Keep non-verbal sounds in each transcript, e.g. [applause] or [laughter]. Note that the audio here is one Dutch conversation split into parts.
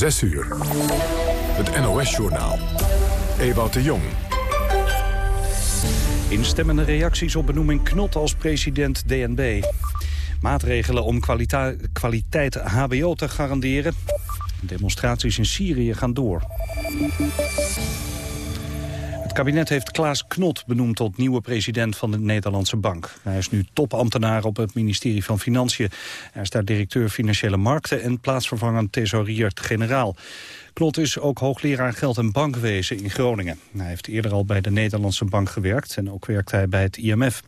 6 uur. Het NOS-journaal. Ewout de Jong. Instemmende reacties op benoeming Knot als president DNB. Maatregelen om kwaliteit hbo te garanderen. Demonstraties in Syrië gaan door. Het kabinet heeft Klaas Knot benoemd tot nieuwe president van de Nederlandse Bank. Hij is nu topambtenaar op het ministerie van Financiën. Hij is daar directeur Financiële Markten en plaatsvervangend thesaurier-generaal. Knot is ook hoogleraar geld- en bankwezen in Groningen. Hij heeft eerder al bij de Nederlandse Bank gewerkt en ook werkt hij bij het IMF.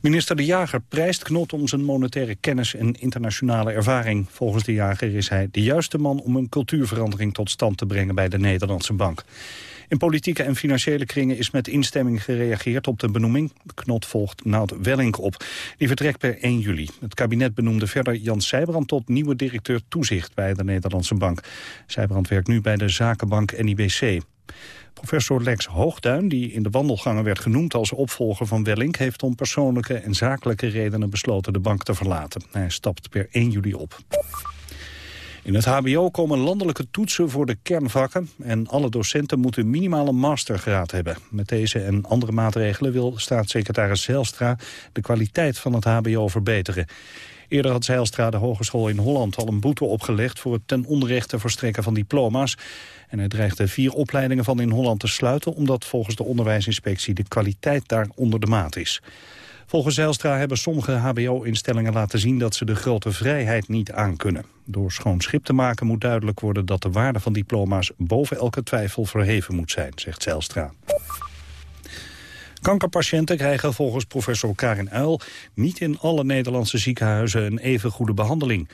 Minister De Jager prijst Knot om zijn monetaire kennis en internationale ervaring. Volgens De Jager is hij de juiste man om een cultuurverandering tot stand te brengen bij de Nederlandse Bank. In politieke en financiële kringen is met instemming gereageerd op de benoeming. Knot volgt Nout Wellink op. Die vertrekt per 1 juli. Het kabinet benoemde verder Jan Sijbrand tot nieuwe directeur toezicht bij de Nederlandse Bank. Sijbrand werkt nu bij de zakenbank NIBC. Professor Lex Hoogduin, die in de wandelgangen werd genoemd als opvolger van Wellink, heeft om persoonlijke en zakelijke redenen besloten de bank te verlaten. Hij stapt per 1 juli op. In het hbo komen landelijke toetsen voor de kernvakken... en alle docenten moeten minimaal een mastergraad hebben. Met deze en andere maatregelen wil staatssecretaris Zijlstra... de kwaliteit van het hbo verbeteren. Eerder had Zijlstra de Hogeschool in Holland al een boete opgelegd... voor het ten onrechte verstrekken van diploma's. En hij dreigde vier opleidingen van in Holland te sluiten... omdat volgens de onderwijsinspectie de kwaliteit daar onder de maat is. Volgens Zijlstra hebben sommige hbo-instellingen laten zien dat ze de grote vrijheid niet aankunnen. Door schoon schip te maken moet duidelijk worden dat de waarde van diploma's boven elke twijfel verheven moet zijn, zegt Zijlstra. Kankerpatiënten krijgen volgens professor Karin Uil niet in alle Nederlandse ziekenhuizen een even goede behandeling.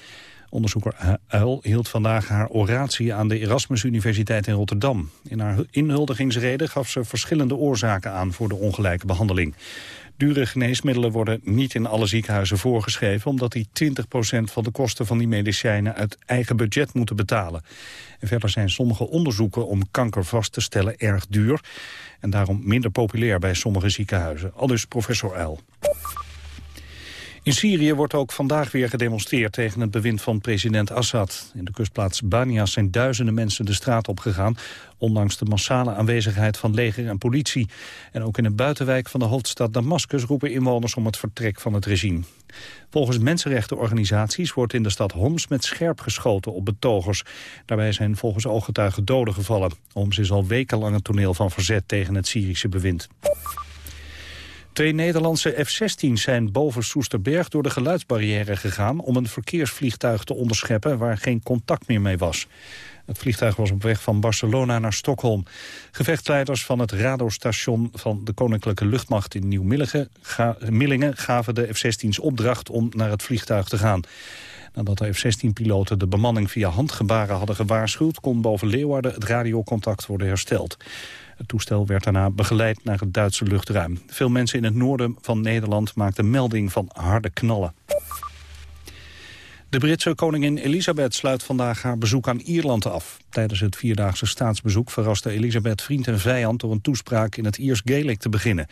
Onderzoeker Uil hield vandaag haar oratie aan de Erasmus Universiteit in Rotterdam. In haar inhuldigingsrede gaf ze verschillende oorzaken aan voor de ongelijke behandeling. Dure geneesmiddelen worden niet in alle ziekenhuizen voorgeschreven... omdat die 20% van de kosten van die medicijnen uit eigen budget moeten betalen. En verder zijn sommige onderzoeken om kanker vast te stellen erg duur... en daarom minder populair bij sommige ziekenhuizen. Al dus professor Uil. In Syrië wordt ook vandaag weer gedemonstreerd tegen het bewind van president Assad. In de kustplaats Banias zijn duizenden mensen de straat opgegaan... ondanks de massale aanwezigheid van leger en politie. En ook in een buitenwijk van de hoofdstad Damascus roepen inwoners om het vertrek van het regime. Volgens mensenrechtenorganisaties wordt in de stad Homs met scherp geschoten op betogers. Daarbij zijn volgens ooggetuigen doden gevallen. Homs is al wekenlang een toneel van verzet tegen het Syrische bewind. Twee Nederlandse F-16's zijn boven Soesterberg door de geluidsbarrière gegaan om een verkeersvliegtuig te onderscheppen waar geen contact meer mee was. Het vliegtuig was op weg van Barcelona naar Stockholm. Gevechtsleiders van het radarstation van de Koninklijke Luchtmacht in Nieuw-Millingen gaven de F-16's opdracht om naar het vliegtuig te gaan. Nadat de F-16-piloten de bemanning via handgebaren hadden gewaarschuwd... kon boven Leeuwarden het radiocontact worden hersteld. Het toestel werd daarna begeleid naar het Duitse luchtruim. Veel mensen in het noorden van Nederland maakten melding van harde knallen. De Britse koningin Elisabeth sluit vandaag haar bezoek aan Ierland af. Tijdens het vierdaagse staatsbezoek verraste Elisabeth vriend en vijand... door een toespraak in het Iers Gaelic te beginnen.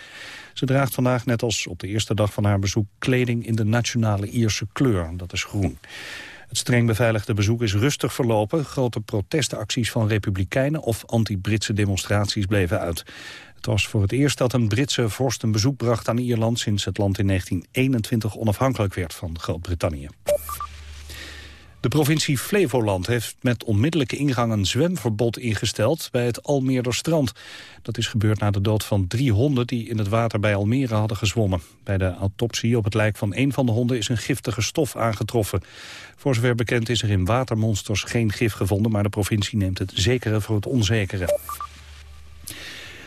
Ze draagt vandaag, net als op de eerste dag van haar bezoek... kleding in de nationale Ierse kleur, dat is groen. Het streng beveiligde bezoek is rustig verlopen. Grote protestacties van republikeinen of anti-Britse demonstraties bleven uit. Het was voor het eerst dat een Britse vorst een bezoek bracht aan Ierland... sinds het land in 1921 onafhankelijk werd van Groot-Brittannië. De provincie Flevoland heeft met onmiddellijke ingang een zwemverbod ingesteld bij het Almeerderstrand. Dat is gebeurd na de dood van drie honden die in het water bij Almere hadden gezwommen. Bij de autopsie op het lijk van een van de honden is een giftige stof aangetroffen. Voor zover bekend is er in watermonsters geen gif gevonden, maar de provincie neemt het zekere voor het onzekere.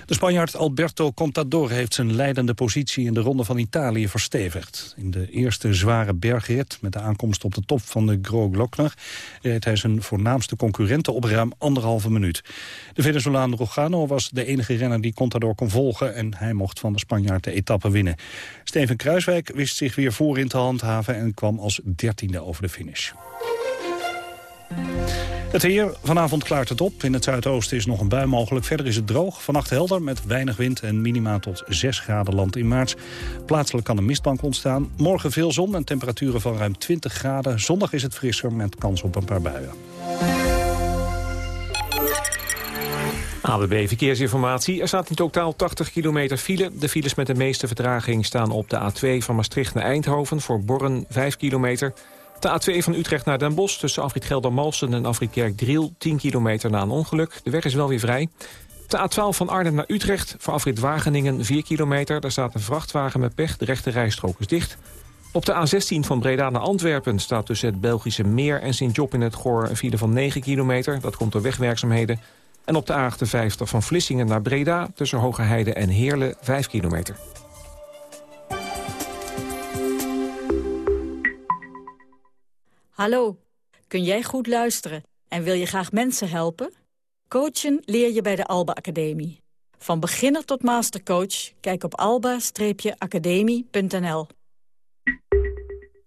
De Spanjaard Alberto Contador heeft zijn leidende positie in de Ronde van Italië verstevigd. In de eerste zware bergrit met de aankomst op de top van de Gro Glockner reed hij zijn voornaamste concurrenten op ruim anderhalve minuut. De Venezolaan Rogano was de enige renner die Contador kon volgen en hij mocht van de Spanjaard de etappe winnen. Steven Kruiswijk wist zich weer voor in te handhaven en kwam als dertiende over de finish. Het weer, vanavond klaart het op. In het zuidoosten is nog een bui mogelijk. Verder is het droog. Vannacht helder met weinig wind en minima tot 6 graden land in maart. Plaatselijk kan een mistbank ontstaan. Morgen veel zon en temperaturen van ruim 20 graden. Zondag is het frisser met kans op een paar buien. ABB Verkeersinformatie. Er staat in totaal 80 kilometer file. De files met de meeste vertraging staan op de A2 van Maastricht naar Eindhoven... voor Borren 5 kilometer. De A2 van Utrecht naar Den Bosch tussen Afrit Gelder-Malsen en Afrit Kerk-Driel... 10 kilometer na een ongeluk. De weg is wel weer vrij. De A12 van Arnhem naar Utrecht voor Afrit Wageningen 4 kilometer. Daar staat een vrachtwagen met pech. De rechte rijstrook is dicht. Op de A16 van Breda naar Antwerpen staat tussen het Belgische Meer en Sint-Job in het Goor een file van 9 kilometer. Dat komt door wegwerkzaamheden. En op de A58 van Vlissingen naar Breda tussen Hoge en Heerlen 5 kilometer. Hallo, kun jij goed luisteren en wil je graag mensen helpen? Coachen leer je bij de Alba Academie. Van beginner tot mastercoach, kijk op alba-academie.nl.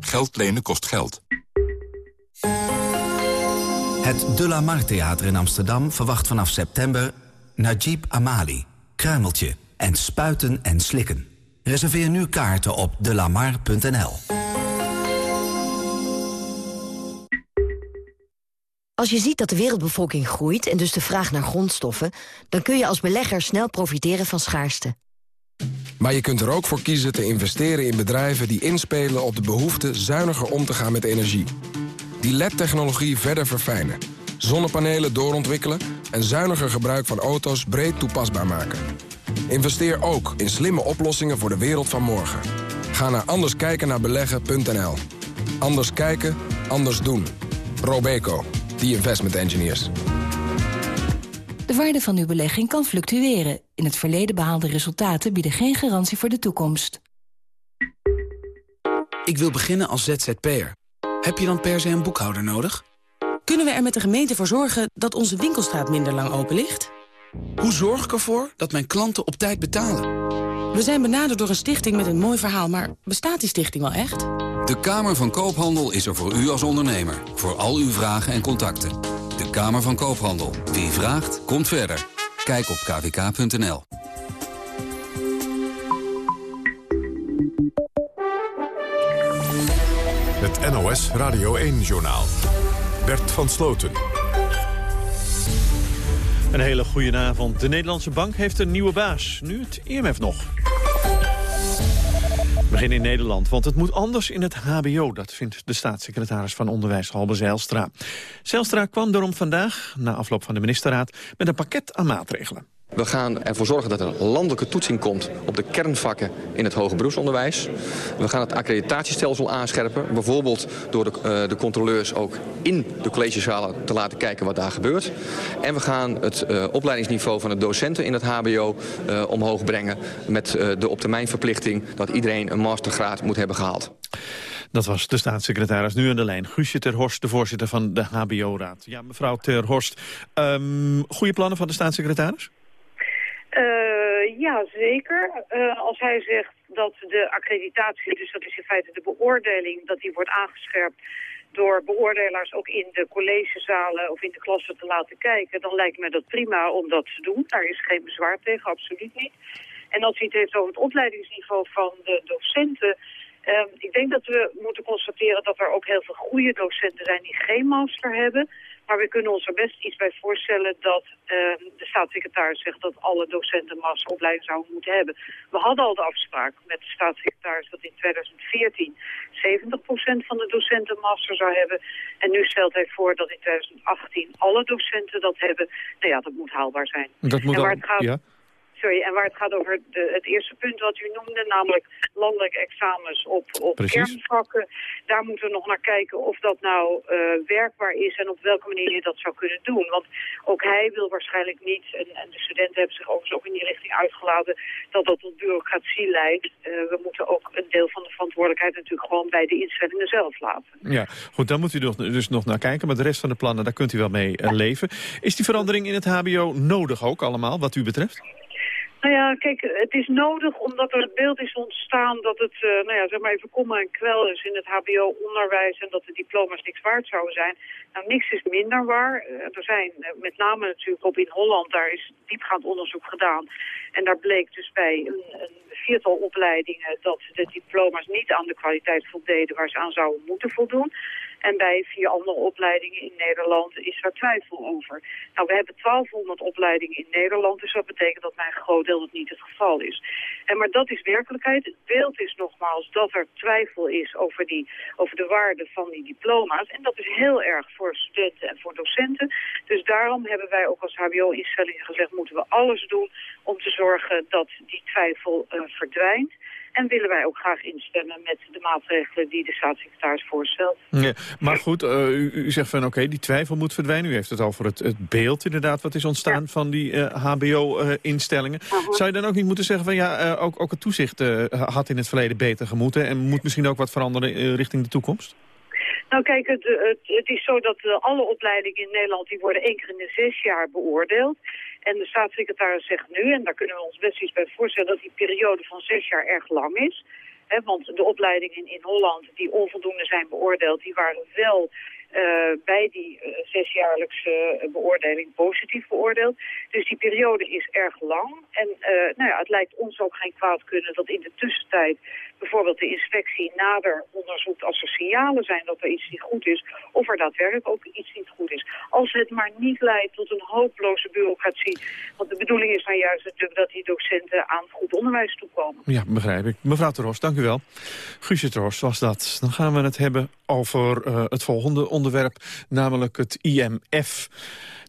Geld lenen kost geld. Het De La Mar Theater in Amsterdam verwacht vanaf september... Najib Amali, Kruimeltje en Spuiten en Slikken. Reserveer nu kaarten op delamar.nl. Als je ziet dat de wereldbevolking groeit en dus de vraag naar grondstoffen... dan kun je als belegger snel profiteren van schaarste. Maar je kunt er ook voor kiezen te investeren in bedrijven die inspelen op de behoefte zuiniger om te gaan met energie. Die LED-technologie verder verfijnen, zonnepanelen doorontwikkelen en zuiniger gebruik van auto's breed toepasbaar maken. Investeer ook in slimme oplossingen voor de wereld van morgen. Ga naar anderskijkennaarbeleggen.nl. Anders kijken, anders doen. Robeco, the investment engineers. De waarde van uw belegging kan fluctueren. In het verleden behaalde resultaten bieden geen garantie voor de toekomst. Ik wil beginnen als ZZP'er. Heb je dan per se een boekhouder nodig? Kunnen we er met de gemeente voor zorgen dat onze winkelstraat minder lang open ligt? Hoe zorg ik ervoor dat mijn klanten op tijd betalen? We zijn benaderd door een stichting met een mooi verhaal, maar bestaat die stichting wel echt? De Kamer van Koophandel is er voor u als ondernemer. Voor al uw vragen en contacten. Kamer van Koophandel. Wie vraagt, komt verder. Kijk op kvk.nl. Het NOS Radio 1-journaal. Bert van Sloten. Een hele goede avond. De Nederlandse bank heeft een nieuwe baas. Nu het IMF nog. We beginnen in Nederland, want het moet anders in het hbo. Dat vindt de staatssecretaris van Onderwijs Halbe Zijlstra. Zijlstra kwam daarom vandaag, na afloop van de ministerraad... met een pakket aan maatregelen. We gaan ervoor zorgen dat er landelijke toetsing komt op de kernvakken in het hoger beroepsonderwijs. We gaan het accreditatiestelsel aanscherpen. Bijvoorbeeld door de, uh, de controleurs ook in de collegezalen te laten kijken wat daar gebeurt. En we gaan het uh, opleidingsniveau van de docenten in het hbo uh, omhoog brengen... met de op termijn verplichting dat iedereen een mastergraad moet hebben gehaald. Dat was de staatssecretaris nu aan de lijn. Guusje ter Horst, de voorzitter van de HBO-raad. Ja, mevrouw ter Horst, um, goede plannen van de staatssecretaris? Uh, ja, zeker. Uh, als hij zegt dat de accreditatie, dus dat is in feite de beoordeling, dat die wordt aangescherpt door beoordelaars ook in de collegezalen of in de klassen te laten kijken, dan lijkt me dat prima om dat te doen. Daar is geen bezwaar tegen, absoluut niet. En als hij het heeft over het opleidingsniveau van de docenten, uh, ik denk dat we moeten constateren dat er ook heel veel goede docenten zijn die geen master hebben. Maar we kunnen ons er best iets bij voorstellen dat uh, de staatssecretaris zegt dat alle docenten masteropleiding zouden moeten hebben. We hadden al de afspraak met de staatssecretaris dat in 2014 70% van de docenten master zou hebben. En nu stelt hij voor dat in 2018 alle docenten dat hebben. Nou ja, dat moet haalbaar zijn. Dat moet en waar het gaat, ja. Sorry, en waar het gaat over de, het eerste punt wat u noemde, namelijk landelijke examens op, op kernvakken. Daar moeten we nog naar kijken of dat nou uh, werkbaar is en op welke manier je dat zou kunnen doen. Want ook hij wil waarschijnlijk niet, en, en de studenten hebben zich overigens ook in die richting uitgelaten, dat dat tot bureaucratie leidt. Uh, we moeten ook een deel van de verantwoordelijkheid natuurlijk gewoon bij de instellingen zelf laten. Ja, goed, daar moet u dus nog naar kijken. Maar de rest van de plannen, daar kunt u wel mee uh, leven. Is die verandering in het hbo nodig ook allemaal, wat u betreft? Nou ja, kijk, het is nodig omdat er het beeld is ontstaan dat het, uh, nou ja, zeg maar even komma en kwel is in het hbo-onderwijs en dat de diploma's niks waard zouden zijn. Nou, niks is minder waar. Uh, er zijn uh, met name natuurlijk op in Holland, daar is diepgaand onderzoek gedaan. En daar bleek dus bij een, een viertal opleidingen dat de diploma's niet aan de kwaliteit voldeden waar ze aan zouden moeten voldoen. En bij vier andere opleidingen in Nederland is er twijfel over. Nou, we hebben 1200 opleidingen in Nederland, dus dat betekent dat bij een groot deel dat niet het geval is. En maar dat is werkelijkheid. Het beeld is nogmaals dat er twijfel is over, die, over de waarde van die diploma's. En dat is heel erg voor studenten en voor docenten. Dus daarom hebben wij ook als hbo-instellingen gezegd, moeten we alles doen om te zorgen dat die twijfel uh, verdwijnt. En willen wij ook graag instemmen met de maatregelen die de staatssecretaris voorstelt. Ja, maar goed, uh, u, u, zegt van oké, okay, die twijfel moet verdwijnen. U heeft het over het, het beeld inderdaad wat is ontstaan ja. van die uh, hbo-instellingen. Uh, -huh. Zou je dan ook niet moeten zeggen van ja, ook, ook het toezicht had in het verleden beter gemoeten... en moet misschien ook wat veranderen richting de toekomst? Nou kijk, het, het, het is zo dat alle opleidingen in Nederland... die worden één keer in de zes jaar beoordeeld. En de staatssecretaris zegt nu, en daar kunnen we ons best iets bij voorstellen... dat die periode van zes jaar erg lang is. Want de opleidingen in Holland die onvoldoende zijn beoordeeld... die waren wel uh, bij die uh, zesjaarlijkse beoordeling positief beoordeeld. Dus die periode is erg lang. En nou ja, het lijkt ons ook geen kwaad kunnen dat in de tussentijd bijvoorbeeld de inspectie nader onderzoekt als er signalen zijn dat er iets niet goed is, of er daadwerkelijk ook iets niet goed is. Als het maar niet leidt tot een hopeloze bureaucratie. Want de bedoeling is nou juist natuurlijk dat die docenten aan goed onderwijs toekomen. Ja, begrijp ik. Mevrouw Teros, dank u wel. Guusje Teros was dat. Dan gaan we het hebben over het volgende onderwerp, namelijk het IMF.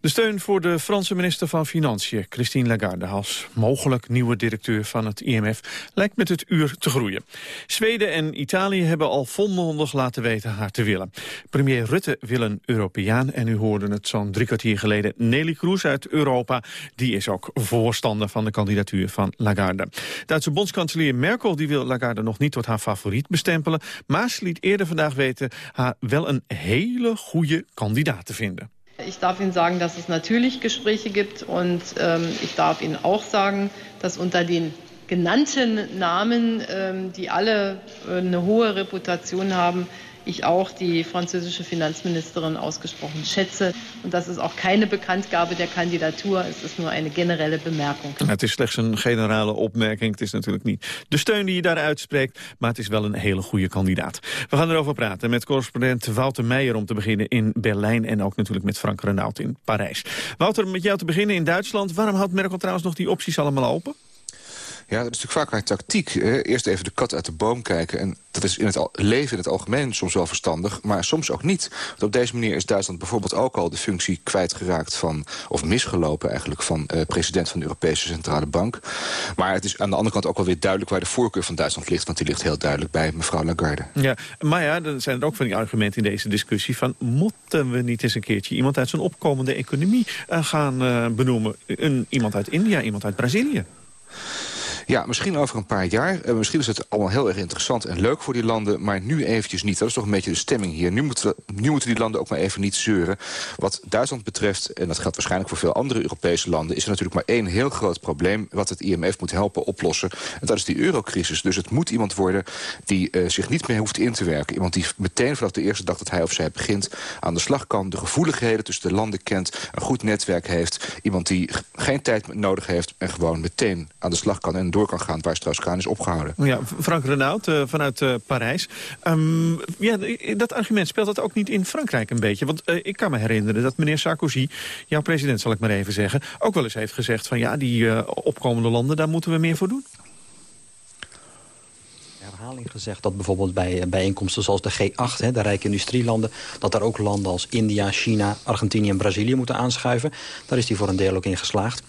De steun voor de Franse minister van Financiën, Christine Lagarde... als mogelijk nieuwe directeur van het IMF lijkt met het uur te groeien. Zweden en Italië hebben al volmondig laten weten haar te willen. Premier Rutte wil een Europeaan en u hoorde het zo'n drie kwartier geleden... Nelly Kroes uit Europa, die is ook voorstander van de kandidatuur van Lagarde. Duitse bondskanselier Merkel die wil Lagarde nog niet tot haar favoriet bestempelen... maar ze liet eerder vandaag weten haar wel een hele goede kandidaat te vinden. Ich darf Ihnen sagen, dass es natürlich Gespräche gibt und ähm, ich darf Ihnen auch sagen, dass unter den genannten Namen, ähm, die alle äh, eine hohe Reputation haben, ich auch die französische Finanzministerin ausgesprochen schätze. Und das ist auch keine Bekanntgabe der Kandidatur, es ist nur eine generelle Bemerkung. Het is slechts een generale opmerking, het is natuurlijk niet de steun die je daar uitspreekt, maar het is wel een hele goede kandidaat. We gaan erover praten met correspondent Wouter Meijer om te beginnen in Berlijn en ook natuurlijk met Frank Renaud in Parijs. Wouter, met jou te beginnen in Duitsland. Waarom houdt Merkel trouwens nog die opties allemaal open? Ja, dat is natuurlijk vaak haar tactiek. Eerst even de kat uit de boom kijken. En dat is in het leven in het algemeen soms wel verstandig, maar soms ook niet. Want op deze manier is Duitsland bijvoorbeeld ook al de functie kwijtgeraakt van... of misgelopen eigenlijk van uh, president van de Europese Centrale Bank. Maar het is aan de andere kant ook wel weer duidelijk... waar de voorkeur van Duitsland ligt, want die ligt heel duidelijk bij mevrouw Lagarde. Ja, maar ja, dan zijn er ook van die argumenten in deze discussie... van moeten we niet eens een keertje iemand uit zo'n opkomende economie uh, gaan uh, benoemen? Een, iemand uit India, iemand uit Brazilië? Ja, misschien over een paar jaar. Uh, misschien is het allemaal heel erg interessant en leuk voor die landen... maar nu eventjes niet. Dat is toch een beetje de stemming hier. Nu nu moeten die landen ook maar even niet zeuren. Wat Duitsland betreft, en dat geldt waarschijnlijk voor veel andere Europese landen... is er natuurlijk maar één heel groot probleem... wat het IMF moet helpen oplossen. En dat is die eurocrisis. Dus het moet iemand worden die uh, zich niet meer hoeft in te werken. Iemand die meteen vanaf de eerste dag dat hij of zij begint... aan de slag kan, de gevoeligheden tussen de landen kent... een goed netwerk heeft. Iemand die geen tijd nodig heeft en gewoon meteen aan de slag kan... en door kan gaan waar Strauss-Kaan is opgehouden. Ja, Frank Renaud uh, vanuit uh, Parijs. Um, ja, dat argument speelt dat ook niet in Frankrijk een beetje? Want uh, ik kan me herinneren dat meneer Sarkozy, jouw president zal ik maar even zeggen... ook wel eens heeft gezegd van ja, die opkomende landen, daar moeten we meer voor doen herhaling gezegd dat bijvoorbeeld bij bijeenkomsten zoals de G8, hè, de rijke industrielanden, dat daar ook landen als India, China, Argentinië en Brazilië moeten aanschuiven. Daar is hij voor een deel ook in geslaagd.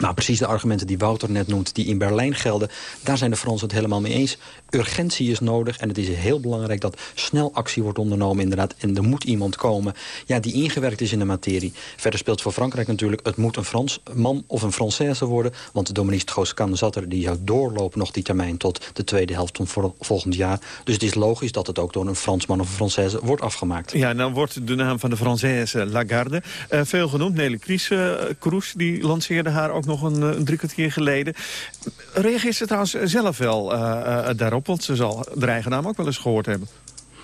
Maar precies de argumenten die Wouter net noemt, die in Berlijn gelden... daar zijn de Fransen het helemaal mee eens. Urgentie is nodig en het is heel belangrijk dat snel actie wordt ondernomen inderdaad. En er moet iemand komen ja, die ingewerkt is in de materie. Verder speelt voor Frankrijk natuurlijk, het moet een Frans man of een Française worden. Want Dominique zat er, die zou doorlopen nog die termijn... tot de tweede helft van volgend jaar. Dus het is logisch dat het ook door een Fransman of een Française wordt afgemaakt. Ja, dan wordt de naam van de Française Lagarde uh, veel genoemd. Nele Kroes, uh, die lanceerde haar ook nog een, een drie kwartier geleden. Reageert ze trouwens zelf wel daarop? Want ze zal de eigen naam ook wel eens gehoord hebben.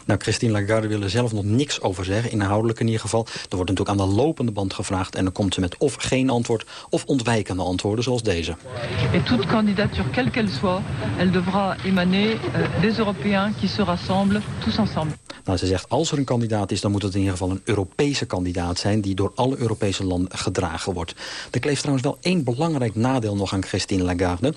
Nou, Christine Lagarde wil er zelf nog niks over zeggen, inhoudelijk in ieder geval. Er wordt natuurlijk aan de lopende band gevraagd... en dan komt ze met of geen antwoord of ontwijkende antwoorden zoals deze. Et toute candidature, quelle qu'elle soit, elle devra émaner euh, des Européens qui se rassemblent tous ensemble. Nou, ze zegt, als er een kandidaat is, dan moet het in ieder geval een Europese kandidaat zijn... die door alle Europese landen gedragen wordt. Er kleeft trouwens wel één belangrijk nadeel nog aan Christine Lagarde.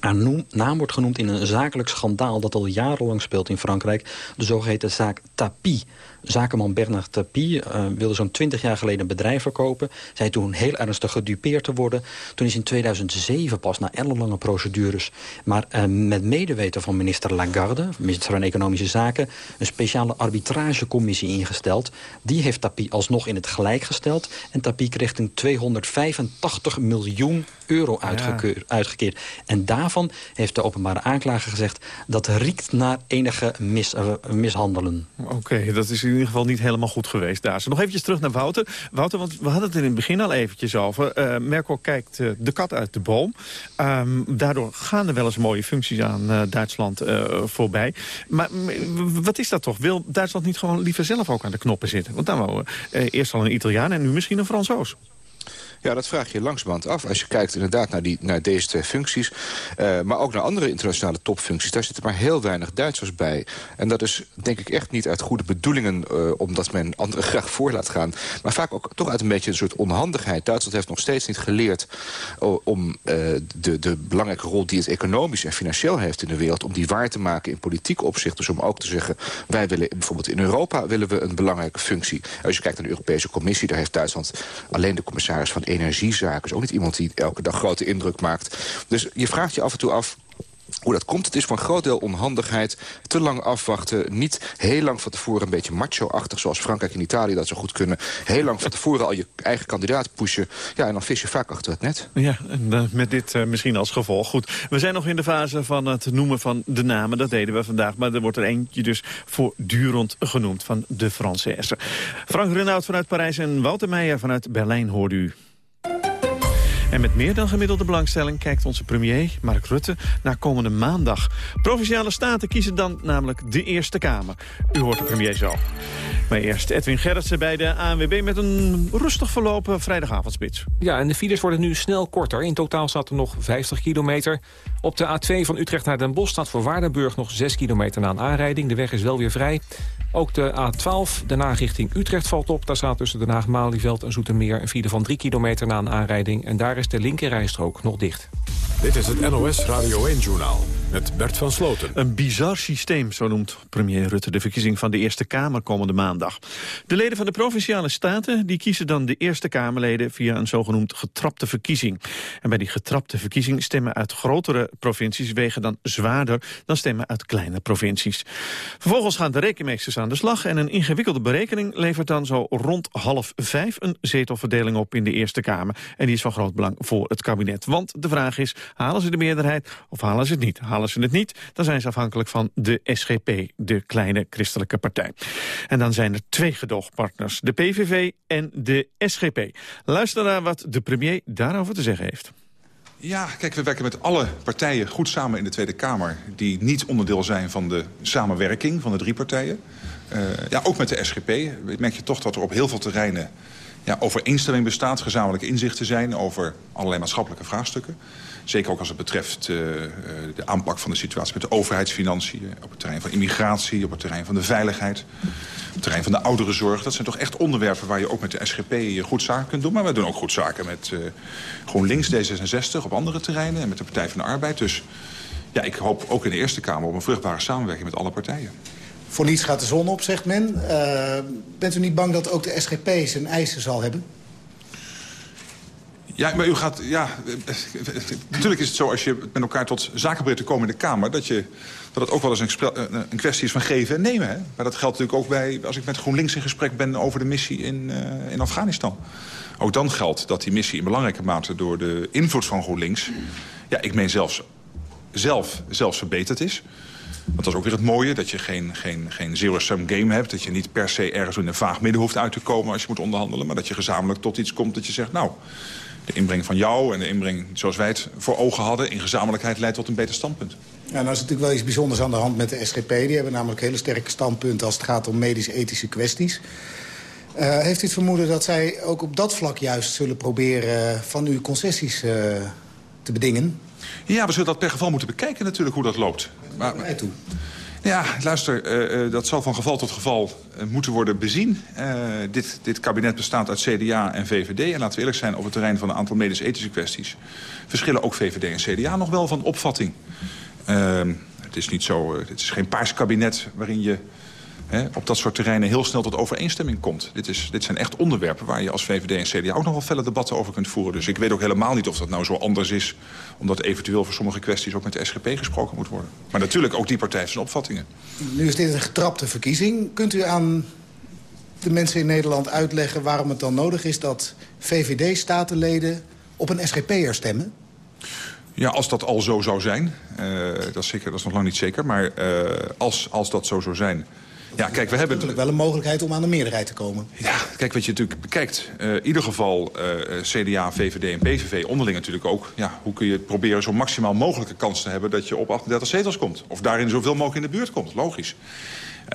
Haar naam wordt genoemd in een zakelijk schandaal dat al jarenlang speelt in Frankrijk. De zogeheten zaak Tapie. Zakenman Bernard Tapie uh, wilde zo'n 20 jaar geleden een bedrijf verkopen. Zij toen heel ernstig gedupeerd te worden. Toen is in 2007 pas na ellenlange procedures... maar uh, met medeweten van minister Lagarde, minister van Economische Zaken... een speciale arbitragecommissie ingesteld. Die heeft Tapie alsnog in het gelijk gesteld. En Tapie kreeg toen 285 miljoen euro uitgekeerd. En daarvan heeft de openbare aanklager gezegd... dat riekt naar enige mis, uh, mishandelen. Oké, dat is in ieder geval niet helemaal goed geweest daar. Nog eventjes terug naar Wouter. Wouter, want we hadden het er in het begin al eventjes over. Uh, Merkel kijkt uh, de kat uit de boom. Um, daardoor gaan er wel eens mooie functies aan uh, Duitsland voorbij. Maar wat is dat toch? Wil Duitsland niet gewoon liever zelf ook aan de knoppen zitten? Want dan wou eerst al een Italiaan en nu misschien een Fransoos. Ja, dat vraag je langzamerhand af. Als je kijkt inderdaad naar, die, naar deze twee functies... Uh, maar ook naar andere internationale topfuncties... daar zitten maar heel weinig Duitsers bij. En dat is denk ik echt niet uit goede bedoelingen... Uh, omdat men anderen [laughs] graag voor laat gaan. Maar vaak ook toch uit een beetje een soort onhandigheid. Duitsland heeft nog steeds niet geleerd... om uh, de, de belangrijke rol die het economisch en financieel heeft in de wereld... om die waar te maken in politiek opzicht. Dus om ook te zeggen... wij willen bijvoorbeeld in Europa willen we een belangrijke functie. Als je kijkt naar de Europese Commissie... daar heeft Duitsland alleen de commissaris van energiezaken. is ook niet iemand die elke dag grote indruk maakt. Dus je vraagt je af en toe af... Hoe dat komt, het is een groot deel onhandigheid. Te lang afwachten, niet heel lang van tevoren een beetje macho-achtig... zoals Frankrijk en Italië dat zo goed kunnen. Heel lang van tevoren al je eigen kandidaat pushen. Ja, en dan vis je vaak achter het net. Ja, en uh, met dit uh, misschien als gevolg. Goed, we zijn nog in de fase van het noemen van de namen. Dat deden we vandaag, maar er wordt er eentje dus voortdurend genoemd... van de Française. Frank Renaud vanuit Parijs en Wouter Meijer vanuit Berlijn hoorde u. En met meer dan gemiddelde belangstelling kijkt onze premier, Mark Rutte, naar komende maandag. Provinciale staten kiezen dan namelijk de Eerste Kamer. U hoort de premier zo. Maar eerst Edwin Gerritsen bij de ANWB met een rustig verlopen vrijdagavondspits. Ja, en de files worden nu snel korter. In totaal staat er nog 50 kilometer. Op de A2 van Utrecht naar Den Bosch staat voor Waardenburg nog 6 kilometer na een aanrijding. De weg is wel weer vrij. Ook de A12, daarna richting Utrecht valt op. Daar staat tussen Den Haag-Malieveld en Zoetermeer een file van 3 kilometer na een aanrijding. En daar is de linkerrijstrook nog dicht. Dit is het NOS Radio 1-journaal met Bert van Sloten. Een bizar systeem, zo noemt premier Rutte de verkiezing van de Eerste Kamer komende maandag. De leden van de Provinciale Staten die kiezen dan de Eerste Kamerleden via een zogenoemd getrapte verkiezing. En bij die getrapte verkiezing stemmen uit grotere provincies wegen dan zwaarder dan stemmen uit kleine provincies. Vervolgens gaan de rekenmeesters aan de slag en een ingewikkelde berekening levert dan zo rond half vijf een zetelverdeling op in de Eerste Kamer. En die is van groot belang voor het kabinet. Want de vraag is, halen ze de meerderheid of halen ze het niet? Halen ze het niet, dan zijn ze afhankelijk van de SGP, de kleine christelijke partij. En dan zijn er twee gedoogpartners, de PVV en de SGP. Luister naar wat de premier daarover te zeggen heeft. Ja, kijk, we werken met alle partijen goed samen in de Tweede Kamer... die niet onderdeel zijn van de samenwerking van de drie partijen. Uh, ja, ook met de SGP merk je toch dat er op heel veel terreinen... Ja, overeenstemming bestaat, gezamenlijke inzichten zijn... over allerlei maatschappelijke vraagstukken. Zeker ook als het betreft uh, de aanpak van de situatie met de overheidsfinanciën... op het terrein van immigratie, op het terrein van de veiligheid... op het terrein van de ouderenzorg. Dat zijn toch echt onderwerpen waar je ook met de SGP goed zaken kunt doen. Maar we doen ook goed zaken met uh, GroenLinks, D66 op andere terreinen... en met de Partij van de Arbeid. Dus ja, ik hoop ook in de Eerste Kamer op een vruchtbare samenwerking met alle partijen. Voor niets gaat de zon op, zegt men. Uh, bent u niet bang dat ook de SGP zijn eisen zal hebben? Ja, maar u gaat... Ja, natuurlijk is het zo als je met elkaar tot zaken te komen in de Kamer... dat, je, dat het ook wel eens een, een kwestie is van geven en nemen. Hè? Maar dat geldt natuurlijk ook bij als ik met GroenLinks in gesprek ben... over de missie in, uh, in Afghanistan. Ook dan geldt dat die missie in belangrijke mate door de invloed van GroenLinks... ja, ik meen zelfs, zelf, zelfs verbeterd is... Dat is ook weer het mooie, dat je geen, geen, geen zero-sum game hebt. Dat je niet per se ergens in een vaag midden hoeft uit te komen als je moet onderhandelen. Maar dat je gezamenlijk tot iets komt dat je zegt, nou, de inbreng van jou en de inbreng zoals wij het voor ogen hadden... in gezamenlijkheid leidt tot een beter standpunt. Ja, nou is natuurlijk wel iets bijzonders aan de hand met de SGP. Die hebben namelijk hele sterke standpunten als het gaat om medisch-ethische kwesties. Uh, heeft u het vermoeden dat zij ook op dat vlak juist zullen proberen... van uw concessies uh, te bedingen? Ja, we zullen dat per geval moeten bekijken natuurlijk hoe dat loopt. Maar, mij toe. Ja, luister, uh, dat zal van geval tot geval uh, moeten worden bezien. Uh, dit, dit kabinet bestaat uit CDA en VVD. En laten we eerlijk zijn, op het terrein van een aantal medisch-ethische kwesties... verschillen ook VVD en CDA nog wel van opvatting. Ehm, het is niet zo, het is geen paars kabinet waarin je hè, op dat soort terreinen heel snel tot overeenstemming komt. Dit, is, dit zijn echt onderwerpen waar je als VVD en CDA ook nog wel felle debatten over kunt voeren. Dus ik weet ook helemaal niet of dat nou zo anders is... omdat eventueel voor sommige kwesties ook met de SGP gesproken moet worden. Maar natuurlijk, ook die partij heeft zijn opvattingen. Nu is dit een getrapte verkiezing. Kunt u aan de mensen in Nederland uitleggen waarom het dan nodig is... dat VVD-statenleden op een SGP'er stemmen? Ja, als dat al zo zou zijn. Uh, dat, is zeker, dat is nog lang niet zeker. Maar uh, als, als dat zo zou zijn... Ja, kijk, we hebben natuurlijk wel een mogelijkheid om aan de meerderheid te komen. Ja, kijk, wat je natuurlijk bekijkt. Uh, in ieder geval uh, CDA, VVD en PVV onderling natuurlijk ook. Ja, hoe kun je proberen zo maximaal mogelijke kans te hebben... dat je op 38 zetels komt. Of daarin zoveel mogelijk in de buurt komt, logisch.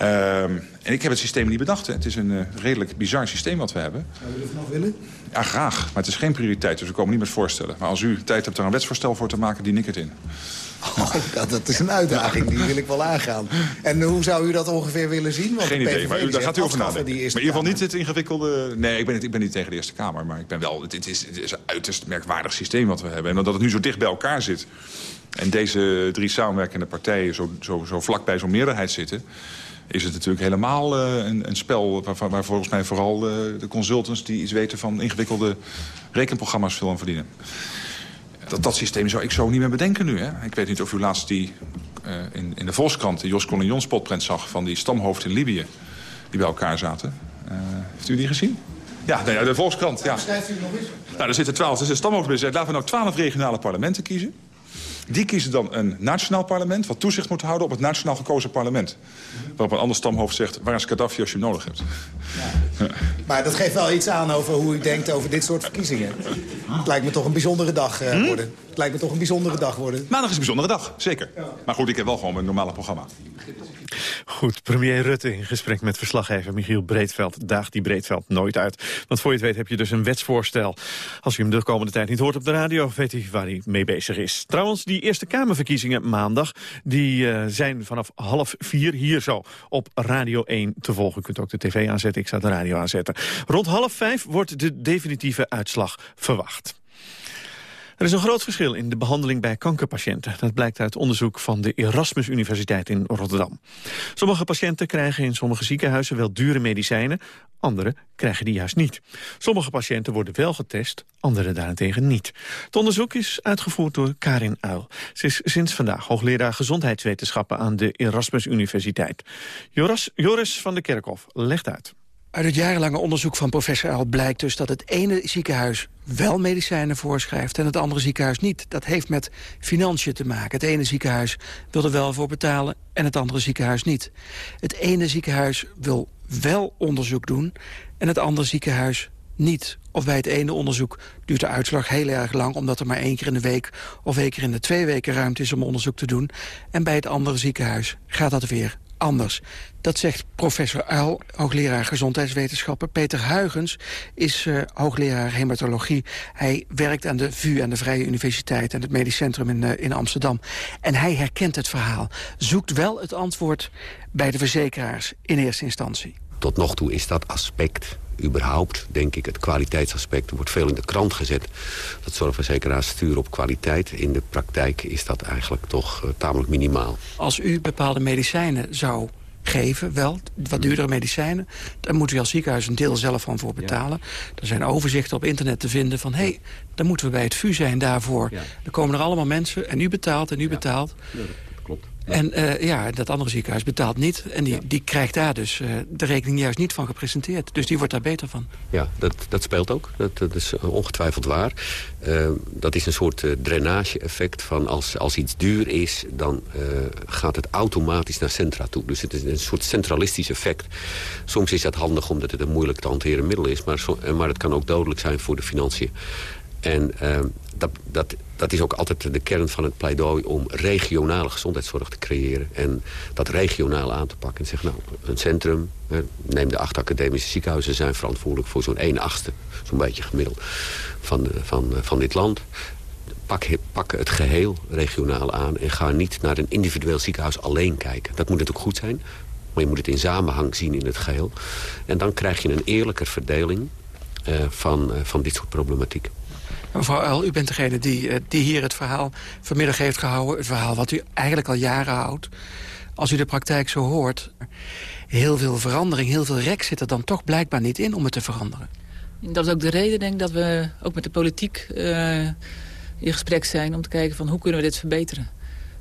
Uh, en ik heb het systeem niet bedacht. Hè. Het is een uh, redelijk bizar systeem wat we hebben. Zou u er vanaf willen? Ja, graag. Maar het is geen prioriteit, dus we komen niet met voorstellen. Maar als u tijd hebt er een wetsvoorstel voor te maken, dien ik het in. Oh, dat, dat is een uitdaging, die wil ik wel aangaan. En hoe zou u dat ongeveer willen zien? Want Geen idee, maar u, daar gaat u over nadenken. Maar in ieder geval niet het ingewikkelde... Nee, ik ben, niet, ik ben niet tegen de Eerste Kamer, maar ik ben wel... Het is, het is een uiterst merkwaardig systeem wat we hebben. En omdat het nu zo dicht bij elkaar zit... en deze drie samenwerkende partijen zo, zo, zo vlak bij zo'n meerderheid zitten is het natuurlijk helemaal uh, een, een, spel... Waar, waar, volgens mij vooral uh, de consultants die iets weten van ingewikkelde rekenprogramma's veel aan verdienen. Dat, dat systeem zou ik zo niet meer bedenken nu. Hè? Ik weet niet of u laatst die uh, in, in de Volkskrant... de Jos Collignon spotprint zag van die stamhoofd in Libië... die bij elkaar zaten. heeft u die gezien? Ja, nee, de Volkskrant. Ja. Schrijft u nog eens? Nou, er zitten twaalf. Er is een stamhoofd bij. Laten we nou twaalf regionale parlementen kiezen. Die kiezen dan een nationaal parlement... wat toezicht moet houden op het nationaal gekozen parlement. Waarop een ander stamhoofd zegt... waar is Gaddafi als je hem nodig hebt? Ja. Maar dat geeft wel iets aan over hoe u denkt over dit soort verkiezingen. Het lijkt me toch een bijzondere dag uh, hm? worden. Het lijkt me toch een bijzondere dag worden. Maandag is een bijzondere dag, zeker. Ja. Maar goed, ik heb wel gewoon mijn normale programma. Goed, premier Rutte in gesprek met verslaggever Michiel Breedveld... daagt die Breedveld nooit uit. Want voor je het weet heb je dus een wetsvoorstel. Als u hem de komende tijd niet hoort op de radio... weet u waar hij mee bezig is. Trouwens, die Eerste Kamerverkiezingen maandag... die uh, zijn vanaf half vier hier zo op Radio 1 te volgen. U kunt ook de tv aanzetten, ik zou de radio aanzetten. Rond half vijf wordt de definitieve uitslag verwacht. Er is een groot verschil in de behandeling bij kankerpatiënten. Dat blijkt uit onderzoek van de Erasmus Universiteit in Rotterdam. Sommige patiënten krijgen in sommige ziekenhuizen wel dure medicijnen. Andere krijgen die juist niet. Sommige patiënten worden wel getest, andere daarentegen niet. Het onderzoek is uitgevoerd door Karin Uil. Ze is sinds vandaag hoogleraar gezondheidswetenschappen aan de Erasmus Universiteit. Joris, Joris van der Kerkhof legt uit. Uit het jarenlange onderzoek van professor Uil blijkt dus dat het ene ziekenhuis wel medicijnen voorschrijft en het andere ziekenhuis niet. Dat heeft met financiën te maken. Het ene ziekenhuis wil er wel voor betalen en het andere ziekenhuis niet. Het ene ziekenhuis wil wel onderzoek doen en het andere ziekenhuis niet. Of bij het ene onderzoek duurt de uitslag heel erg lang... omdat er maar één keer in de week of één keer in de twee weken ruimte is om onderzoek te doen. En bij het andere ziekenhuis gaat dat weer anders. Dat zegt professor Uil, hoogleraar gezondheidswetenschappen. Peter Huygens is uh, hoogleraar hematologie. Hij werkt aan de VU, aan de Vrije Universiteit... en het Medisch Centrum in, uh, in Amsterdam. En hij herkent het verhaal. Zoekt wel het antwoord bij de verzekeraars in eerste instantie. Tot nog toe is dat aspect überhaupt, denk ik, het kwaliteitsaspect wordt veel in de krant gezet. Dat zorgverzekeraars sturen op kwaliteit. In de praktijk is dat eigenlijk toch uh, tamelijk minimaal. Als u bepaalde medicijnen zou geven, wel, wat duurdere medicijnen... dan moet u als ziekenhuis een deel zelf van voor betalen. Er zijn overzichten op internet te vinden van... hé, hey, dan moeten we bij het VU zijn daarvoor. Ja. Dan komen er allemaal mensen en u betaalt en u betaalt. Ja. En uh, ja, dat andere ziekenhuis betaalt niet. En die, die krijgt daar dus uh, de rekening juist niet van gepresenteerd. Dus die wordt daar beter van. Ja, dat, dat speelt ook. Dat, dat is ongetwijfeld waar. Uh, dat is een soort drainage-effect van als, als iets duur is... dan gaat het automatisch naar centra toe. Dus het is een soort centralistisch effect. Soms is dat handig omdat het een moeilijk te hanteren middel is... maar, maar het kan ook dodelijk zijn voor de financiën. En dat, dat, dat is ook altijd de kern van het pleidooi om regionale gezondheidszorg te creëren. En dat regionaal aan te pakken. En zeg, nou, een centrum, neem de acht academische ziekenhuizen... zijn verantwoordelijk voor zo'n 1 achtste, zo'n beetje gemiddeld, van, van, van dit land. Pak, pak het geheel regionaal aan en ga niet naar een individueel ziekenhuis alleen kijken. Dat moet natuurlijk goed zijn, maar je moet het in samenhang zien in het geheel. En dan krijg je een eerlijker verdeling uh, van, van dit soort problematiek. Mevrouw Uil, u bent degene die, uh, die hier het verhaal vanmiddag heeft gehouden. Het verhaal wat u eigenlijk al jaren houdt. Als u de praktijk zo hoort, heel veel verandering, heel veel rek zit er dan toch blijkbaar niet in om het te veranderen. Dat is ook de reden, denk ik, dat we ook met de politiek in gesprek zijn... om te kijken van hoe kunnen we dit verbeteren.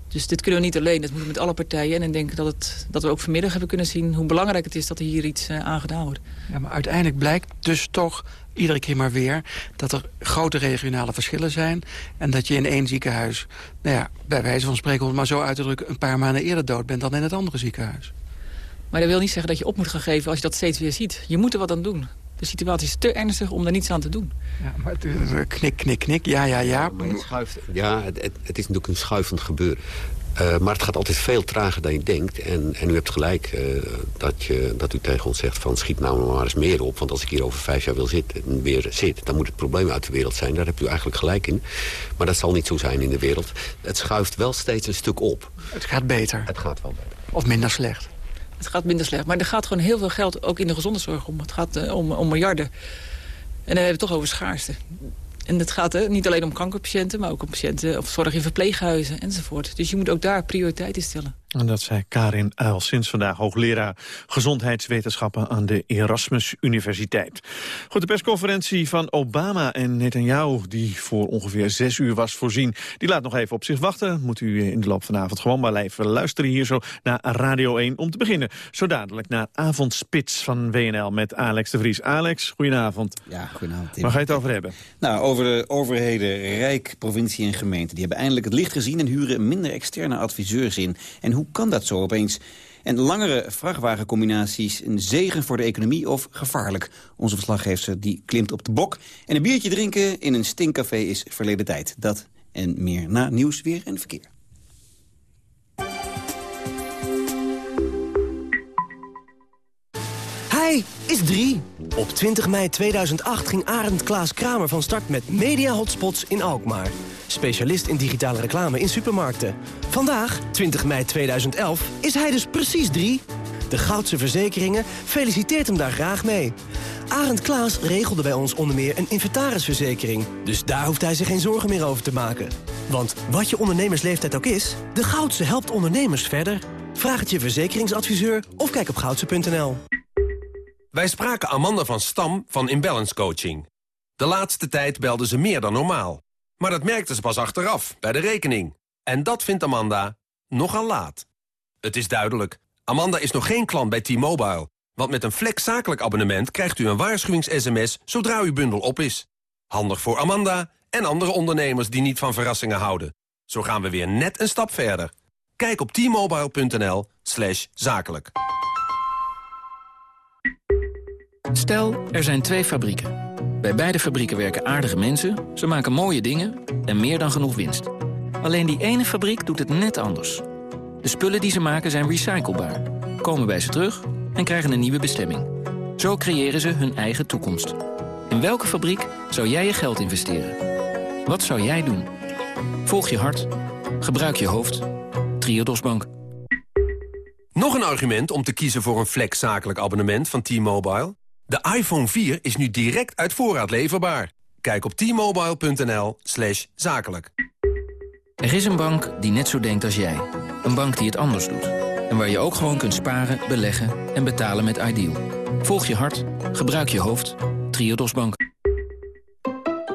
Dus dit kunnen we niet alleen, dat moeten we met alle partijen. En ik denk dat, het, dat we ook vanmiddag hebben kunnen zien... hoe belangrijk het is dat er hier iets uh, aan gedaan wordt. Ja, maar uiteindelijk blijkt dus toch iedere keer maar weer... dat er grote regionale verschillen zijn... en dat je in één ziekenhuis, nou ja, bij wijze van spreken... om het maar zo uit te drukken, een paar maanden eerder dood bent... dan in het andere ziekenhuis. Maar dat wil niet zeggen dat je op moet gaan geven als je dat steeds weer ziet. Je moet er wat aan doen. De situatie is te ernstig om daar niets aan te doen. Ja, maar het, knik, knik, knik, ja, ja, ja. Ja, het, schuift, ja het, het, het is natuurlijk een schuivend gebeuren. Uh, maar het gaat altijd veel trager dan je denkt. En, en u hebt gelijk uh, dat, je, dat u tegen ons zegt van schiet nou maar eens meer op. Want als ik hier over vijf jaar wil zitten, weer zit... dan moet het probleem uit de wereld zijn. Daar hebt u eigenlijk gelijk in. Maar dat zal niet zo zijn in de wereld. Het schuift wel steeds een stuk op. Het gaat beter. Het gaat wel beter. Of minder slecht. Het gaat minder slecht. Maar er gaat gewoon heel veel geld ook in de gezondheidszorg om. Het gaat uh, om, om miljarden. En dan hebben we het toch over schaarste. En het gaat hè, niet alleen om kankerpatiënten, maar ook om patiënten of zorg in verpleeghuizen enzovoort. Dus je moet ook daar prioriteit in stellen. En dat zei Karin Uil, sinds vandaag hoogleraar gezondheidswetenschappen aan de Erasmus Universiteit. Goed, de persconferentie van Obama en Netanyahu, die voor ongeveer zes uur was voorzien, die laat nog even op zich wachten. Moet u in de loop van de avond gewoon maar even luisteren hier zo naar Radio 1 om te beginnen. Zo dadelijk naar Avondspits van WNL met Alex de Vries. Alex, goedenavond. Ja, goedenavond. Tim. Waar ga je het over hebben? Nou, over de overheden, Rijk, provincie en gemeente. Die hebben eindelijk het licht gezien en huren minder externe adviseurs in. En hoe hoe kan dat zo opeens? En langere vrachtwagencombinaties een zegen voor de economie of gevaarlijk? Onze verslaggever die klimt op de bok. En een biertje drinken in een stinkcafé is verleden tijd. Dat en meer na nieuws, weer en verkeer. Hij is drie. Op 20 mei 2008 ging Arend Klaas Kramer van start met Media Hotspots in Alkmaar. Specialist in digitale reclame in supermarkten. Vandaag, 20 mei 2011, is hij dus precies drie. De Goudse Verzekeringen feliciteert hem daar graag mee. Arend Klaas regelde bij ons onder meer een inventarisverzekering. Dus daar hoeft hij zich geen zorgen meer over te maken. Want wat je ondernemersleeftijd ook is, de Goudse helpt ondernemers verder. Vraag het je verzekeringsadviseur of kijk op goudse.nl. Wij spraken Amanda van Stam van Imbalance Coaching. De laatste tijd belde ze meer dan normaal. Maar dat merkte ze pas achteraf, bij de rekening. En dat vindt Amanda nogal laat. Het is duidelijk, Amanda is nog geen klant bij T-Mobile. Want met een flex zakelijk abonnement krijgt u een waarschuwings-sms... zodra uw bundel op is. Handig voor Amanda en andere ondernemers die niet van verrassingen houden. Zo gaan we weer net een stap verder. Kijk op t-mobile.nl zakelijk. Stel, er zijn twee fabrieken. Bij beide fabrieken werken aardige mensen, ze maken mooie dingen en meer dan genoeg winst. Alleen die ene fabriek doet het net anders. De spullen die ze maken zijn recyclebaar, komen bij ze terug en krijgen een nieuwe bestemming. Zo creëren ze hun eigen toekomst. In welke fabriek zou jij je geld investeren? Wat zou jij doen? Volg je hart. Gebruik je hoofd. Triodos Bank. Nog een argument om te kiezen voor een flex zakelijk abonnement van T-Mobile? De iPhone 4 is nu direct uit voorraad leverbaar. Kijk op t-mobile.nl slash zakelijk. Er is een bank die net zo denkt als jij. Een bank die het anders doet. En waar je ook gewoon kunt sparen, beleggen en betalen met Ideal. Volg je hart, gebruik je hoofd. Triodos Bank.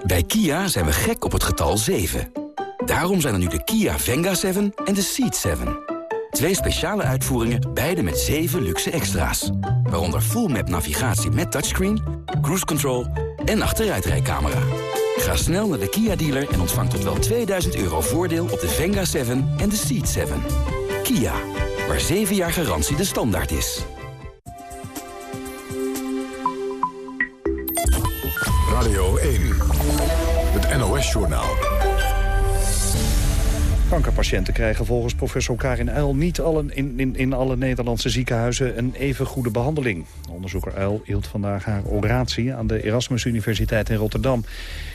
Bij Kia zijn we gek op het getal 7. Daarom zijn er nu de Kia Venga 7 en de Ceed 7... Twee speciale uitvoeringen, beide met 7 luxe extra's. Waaronder full map navigatie met touchscreen, cruise control en achteruitrijcamera. Ga snel naar de Kia dealer en ontvang tot wel 2000 euro voordeel op de Venga 7 en de Ceed 7. Kia, waar 7 jaar garantie de standaard is. Radio 1, het NOS-journaal. Kankerpatiënten krijgen volgens professor Karin Uil niet allen in, in, in alle Nederlandse ziekenhuizen een even goede behandeling. Onderzoeker Uil hield vandaag haar oratie aan de Erasmus Universiteit in Rotterdam.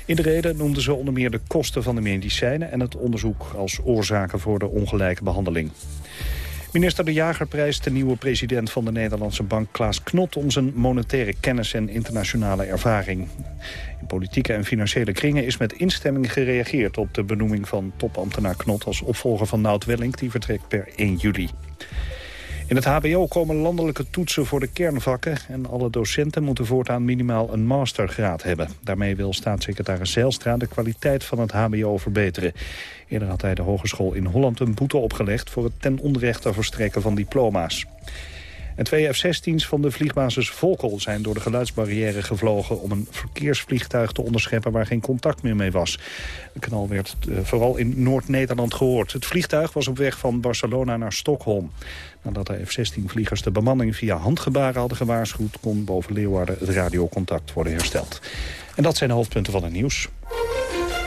In de reden noemde ze onder meer de kosten van de medicijnen en het onderzoek als oorzaken voor de ongelijke behandeling. Minister De Jager prijst de nieuwe president van de Nederlandse bank Klaas Knot... om zijn monetaire kennis en internationale ervaring. In politieke en financiële kringen is met instemming gereageerd... op de benoeming van topambtenaar Knot als opvolger van Nout Welling... die vertrekt per 1 juli. In het hbo komen landelijke toetsen voor de kernvakken... en alle docenten moeten voortaan minimaal een mastergraad hebben. Daarmee wil staatssecretaris Zijlstra de kwaliteit van het hbo verbeteren. Eerder had hij de Hogeschool in Holland een boete opgelegd... voor het ten onrechte verstrekken van diploma's. En twee F-16's van de vliegbasis Volkel zijn door de geluidsbarrière gevlogen... om een verkeersvliegtuig te onderscheppen waar geen contact meer mee was. De knal werd uh, vooral in Noord-Nederland gehoord. Het vliegtuig was op weg van Barcelona naar Stockholm. Nadat de F-16-vliegers de bemanning via handgebaren hadden gewaarschuwd... kon boven Leeuwarden het radiocontact worden hersteld. En dat zijn de hoofdpunten van het nieuws.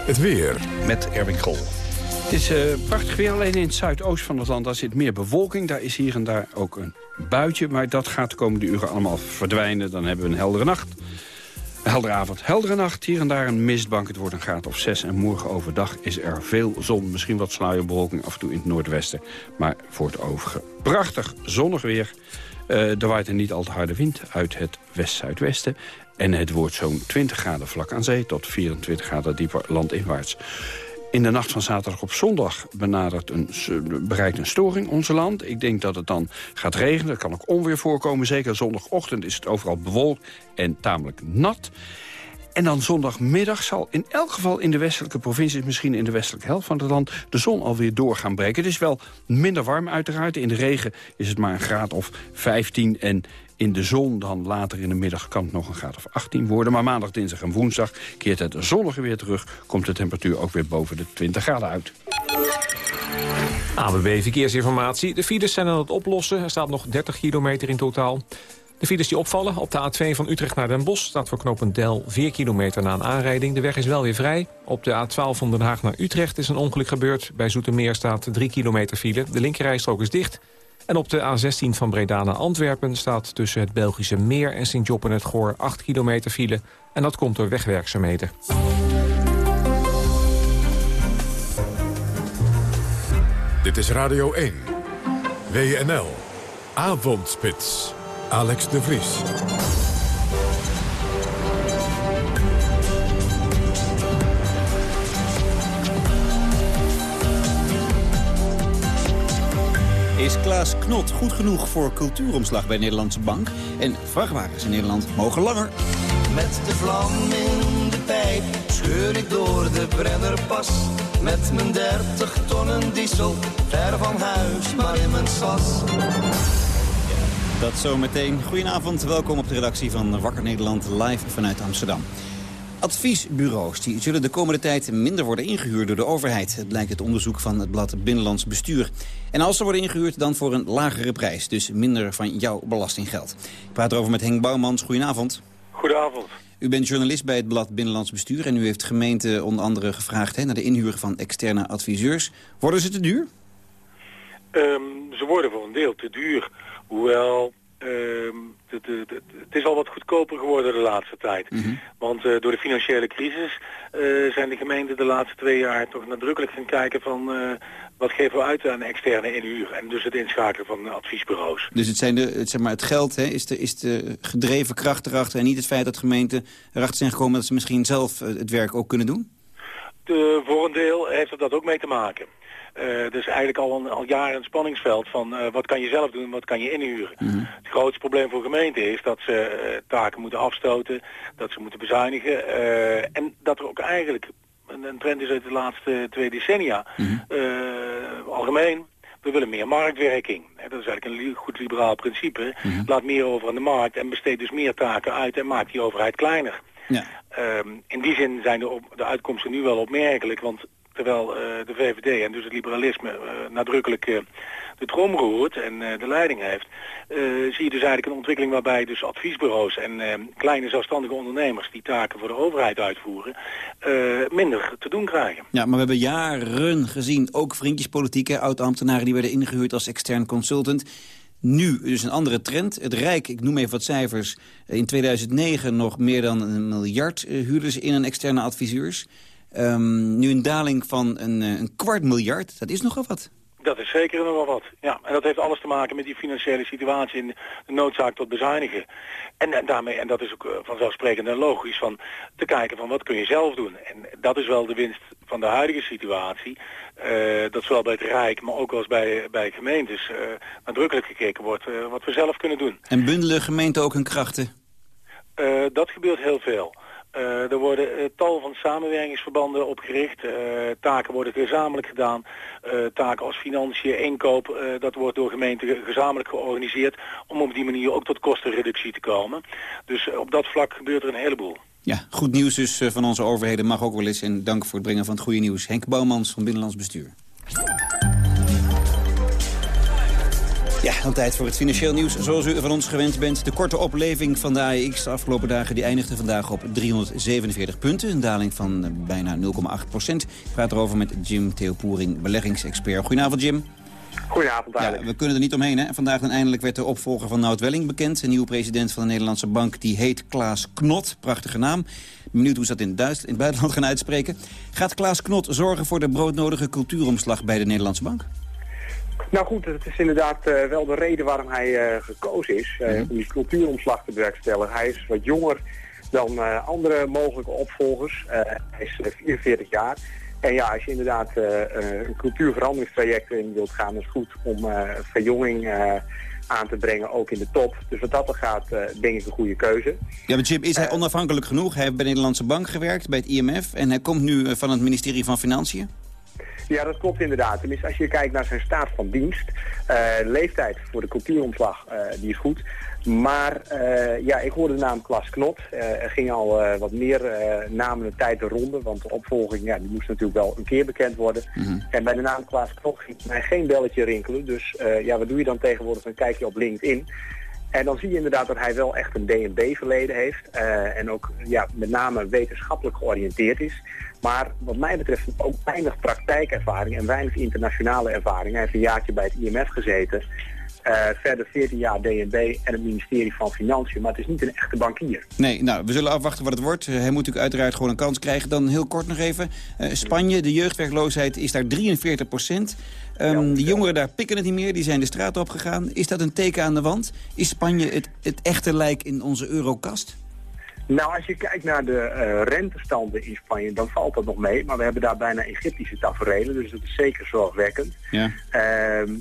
Het weer. Met Erwin Krol. Het is uh, prachtig weer, alleen in het zuidoosten van het land daar zit meer bewolking. Daar is hier en daar ook een buitje, maar dat gaat de komende uren allemaal verdwijnen. Dan hebben we een heldere nacht. Een heldere avond, heldere nacht, hier en daar een mistbank. Het wordt een graad of 6 en morgen overdag is er veel zon. Misschien wat sluierbewolking af en toe in het noordwesten. Maar voor het overige prachtig zonnig weer. Uh, er waait een niet al te harde wind uit het west-zuidwesten. En het wordt zo'n 20 graden vlak aan zee tot 24 graden dieper landinwaarts. In de nacht van zaterdag op zondag benadert een, bereikt een storing onze land. Ik denk dat het dan gaat regenen. Er kan ook onweer voorkomen. Zeker zondagochtend is het overal bewolkt en tamelijk nat. En dan zondagmiddag zal in elk geval in de westelijke provincies... misschien in de westelijke helft van het land... de zon alweer door gaan breken. Het is wel minder warm uiteraard. In de regen is het maar een graad of 15. En in de zon dan later in de middag kan het nog een graad of 18 worden. Maar maandag, dinsdag en woensdag keert het zonnige weer terug. Komt de temperatuur ook weer boven de 20 graden uit. ABB Verkeersinformatie. De files zijn aan het oplossen. Er staat nog 30 kilometer in totaal. De files die opvallen op de A2 van Utrecht naar Den Bosch... staat voor knooppunt Del 4 kilometer na een aanrijding. De weg is wel weer vrij. Op de A12 van Den Haag naar Utrecht is een ongeluk gebeurd. Bij Zoetermeer staat 3 kilometer file. De linkerrijstrook is dicht. En op de A16 van Breda naar Antwerpen staat tussen het Belgische Meer en Sint-Job en het Goor 8 kilometer file. En dat komt door wegwerkzaamheden. Dit is Radio 1. WNL. Avondspits. Alex de Vries. Is Klaas Knot goed genoeg voor cultuuromslag bij Nederlandse Bank? En vrachtwagens in Nederland mogen langer. Met de vlam in de pijp scheur ik door de Brennerpas. Met mijn 30 tonnen diesel, ver van huis, maar in mijn sas. Dat zometeen. Goedenavond, welkom op de redactie van Wakker Nederland live vanuit Amsterdam. Adviesbureaus die zullen de komende tijd minder worden ingehuurd door de overheid. Het blijkt het onderzoek van het blad Binnenlands Bestuur. En als ze worden ingehuurd, dan voor een lagere prijs. Dus minder van jouw belastinggeld. Ik praat erover met Henk Bouwmans. Goedenavond. Goedenavond. U bent journalist bij het blad Binnenlands Bestuur... en u heeft gemeente onder andere gevraagd hè, naar de inhuur van externe adviseurs. Worden ze te duur? Um, ze worden voor een deel te duur. Hoewel Het, is al wat goedkoper geworden de laatste tijd. Mhm. Want uh, door de financiële crisis uh, zijn de gemeenten de laatste twee jaar toch nadrukkelijk gaan kijken van uh, wat geven we uit aan externe inhuur. En dus het inschakelen van adviesbureaus. Dus het, zijn de, het, zeg maar, het geld hè, is, de, is de gedreven kracht erachter en niet het feit dat gemeenten erachter zijn gekomen dat ze misschien zelf het werk ook kunnen doen? De, voor een deel heeft het dat ook mee te maken. Uh, dus eigenlijk al, een, al jaren een spanningsveld van uh, wat kan je zelf doen, wat kan je inhuren. Mhm. Het grootste probleem voor gemeenten is dat ze uh, taken moeten afstoten, dat ze moeten bezuinigen en dat er ook eigenlijk een, een, trend is uit de laatste twee decennia. Mhm. algemeen, we willen meer marktwerking. Dat is eigenlijk een goed liberaal principe. Mhm. Laat meer over aan de markt en besteed dus meer taken uit en maak die overheid kleiner. Ja. Um, in die zin zijn de, op, de uitkomsten nu wel opmerkelijk, want terwijl uh, de VVD en dus het liberalisme uh, nadrukkelijk uh, de trom roert en de leiding heeft, zie je dus eigenlijk een ontwikkeling waarbij dus adviesbureaus en kleine zelfstandige ondernemers die taken voor de overheid uitvoeren, minder te doen krijgen. Ja, maar we hebben jaren gezien, ook vriendjespolitieke oud-ambtenaren die werden ingehuurd als extern consultant. Nu dus een andere trend. Het Rijk, ik noem even wat cijfers, in 2009 nog meer dan een miljard huurden ze in een externe adviseurs. Um, nu een daling van een, een kwart miljard, dat is nogal wat. Dat is zeker nog wel wat. Ja, en dat heeft alles te maken met die financiële situatie en de noodzaak tot bezuinigen. En, en daarmee, en dat is ook vanzelfsprekend en logisch, van te kijken van wat kun je zelf doen. En dat is wel de winst van de huidige situatie. Uh, dat zowel bij het Rijk, maar ook als bij, bij gemeentes uh, nadrukkelijk gekeken wordt uh, wat we zelf kunnen doen. En bundelen gemeenten ook hun krachten? dat gebeurt heel veel. Uh, er worden uh, tal van samenwerkingsverbanden opgericht. Uh, taken worden gezamenlijk gedaan. taken als financiën, inkoop, dat wordt door gemeenten gezamenlijk georganiseerd... om op die manier ook tot kostenreductie te komen. Dus op dat vlak gebeurt er een heleboel. Ja, goed nieuws dus van onze overheden mag ook wel eens. En dank voor het brengen van het goede nieuws. Henk Bouwmans van Binnenlands Bestuur. Ja, dan tijd voor het financieel nieuws. Zoals u van ons gewend bent. De korte opleving van de AEX de afgelopen dagen... die eindigde vandaag op 347 punten. Een daling van eh, bijna 0,8 procent. Ik praat erover met Jim Theopoering, beleggingsexpert. Goedenavond, Jim. Goedenavond, ja, We kunnen er niet omheen. Hè? Vandaag dan eindelijk werd de opvolger van Nout Welling bekend. Een nieuwe president van de Nederlandse Bank. Die heet Klaas Knot. Prachtige naam. Benieuwd hoe ze dat in, Duits, in het buitenland gaan uitspreken. Gaat Klaas Knot zorgen voor de broodnodige cultuuromslag bij de Nederlandse Bank? Nou goed, het is inderdaad uh, wel de reden waarom hij uh, gekozen is. Uh, om die cultuuromslag te bewerkstelligen. Hij is wat jonger dan andere mogelijke opvolgers. hij is 44 jaar. En ja, als je inderdaad een cultuurveranderingstraject in wilt gaan, is het goed om verjonging aan te brengen, ook in de top. Dus wat dat er gaat, denk ik een goede keuze. Ja, maar Jim, is hij onafhankelijk genoeg? Hij heeft bij de Nederlandse Bank gewerkt, bij het IMF... en hij komt nu van het ministerie van Financiën? Ja, dat klopt inderdaad. Tenminste, als je kijkt naar zijn staat van dienst, uh, leeftijd voor de cultuuromslag, uh, die is goed. Maar uh, ja, ik hoorde de naam Klas Knot. er ging al wat meer namen de tijd de ronde, want de opvolging ja, die moest natuurlijk wel een keer bekend worden. Mm En bij de naam Klaas Knot ging mij geen belletje rinkelen. Dus ja, wat doe je dan tegenwoordig? Dan kijk je op LinkedIn. En dan zie je inderdaad dat hij wel echt een DNB-verleden heeft. en ook ja, met name wetenschappelijk georiënteerd is. Maar wat mij betreft ook weinig praktijkervaring en weinig internationale ervaring. Hij heeft een jaartje bij het IMF gezeten. Uh, verder 14 jaar DNB en het ministerie van Financiën. Maar het is niet een echte bankier. Nee, nou, we zullen afwachten wat het wordt. hij moet natuurlijk uiteraard gewoon een kans krijgen. Dan heel kort nog even. Uh, Spanje, de jeugdwerkloosheid is daar 43 procent. Um, de jongeren daar pikken het niet meer, die zijn de straat op gegaan. Is dat een teken aan de wand? Is Spanje het, het echte lijk in onze eurokast? Nou, als je kijkt naar de uh, rentestanden in Spanje, dan valt dat nog mee. Maar we hebben daar bijna Egyptische tafereelen, dus dat is zeker zorgwekkend. Ja. Uh, uh,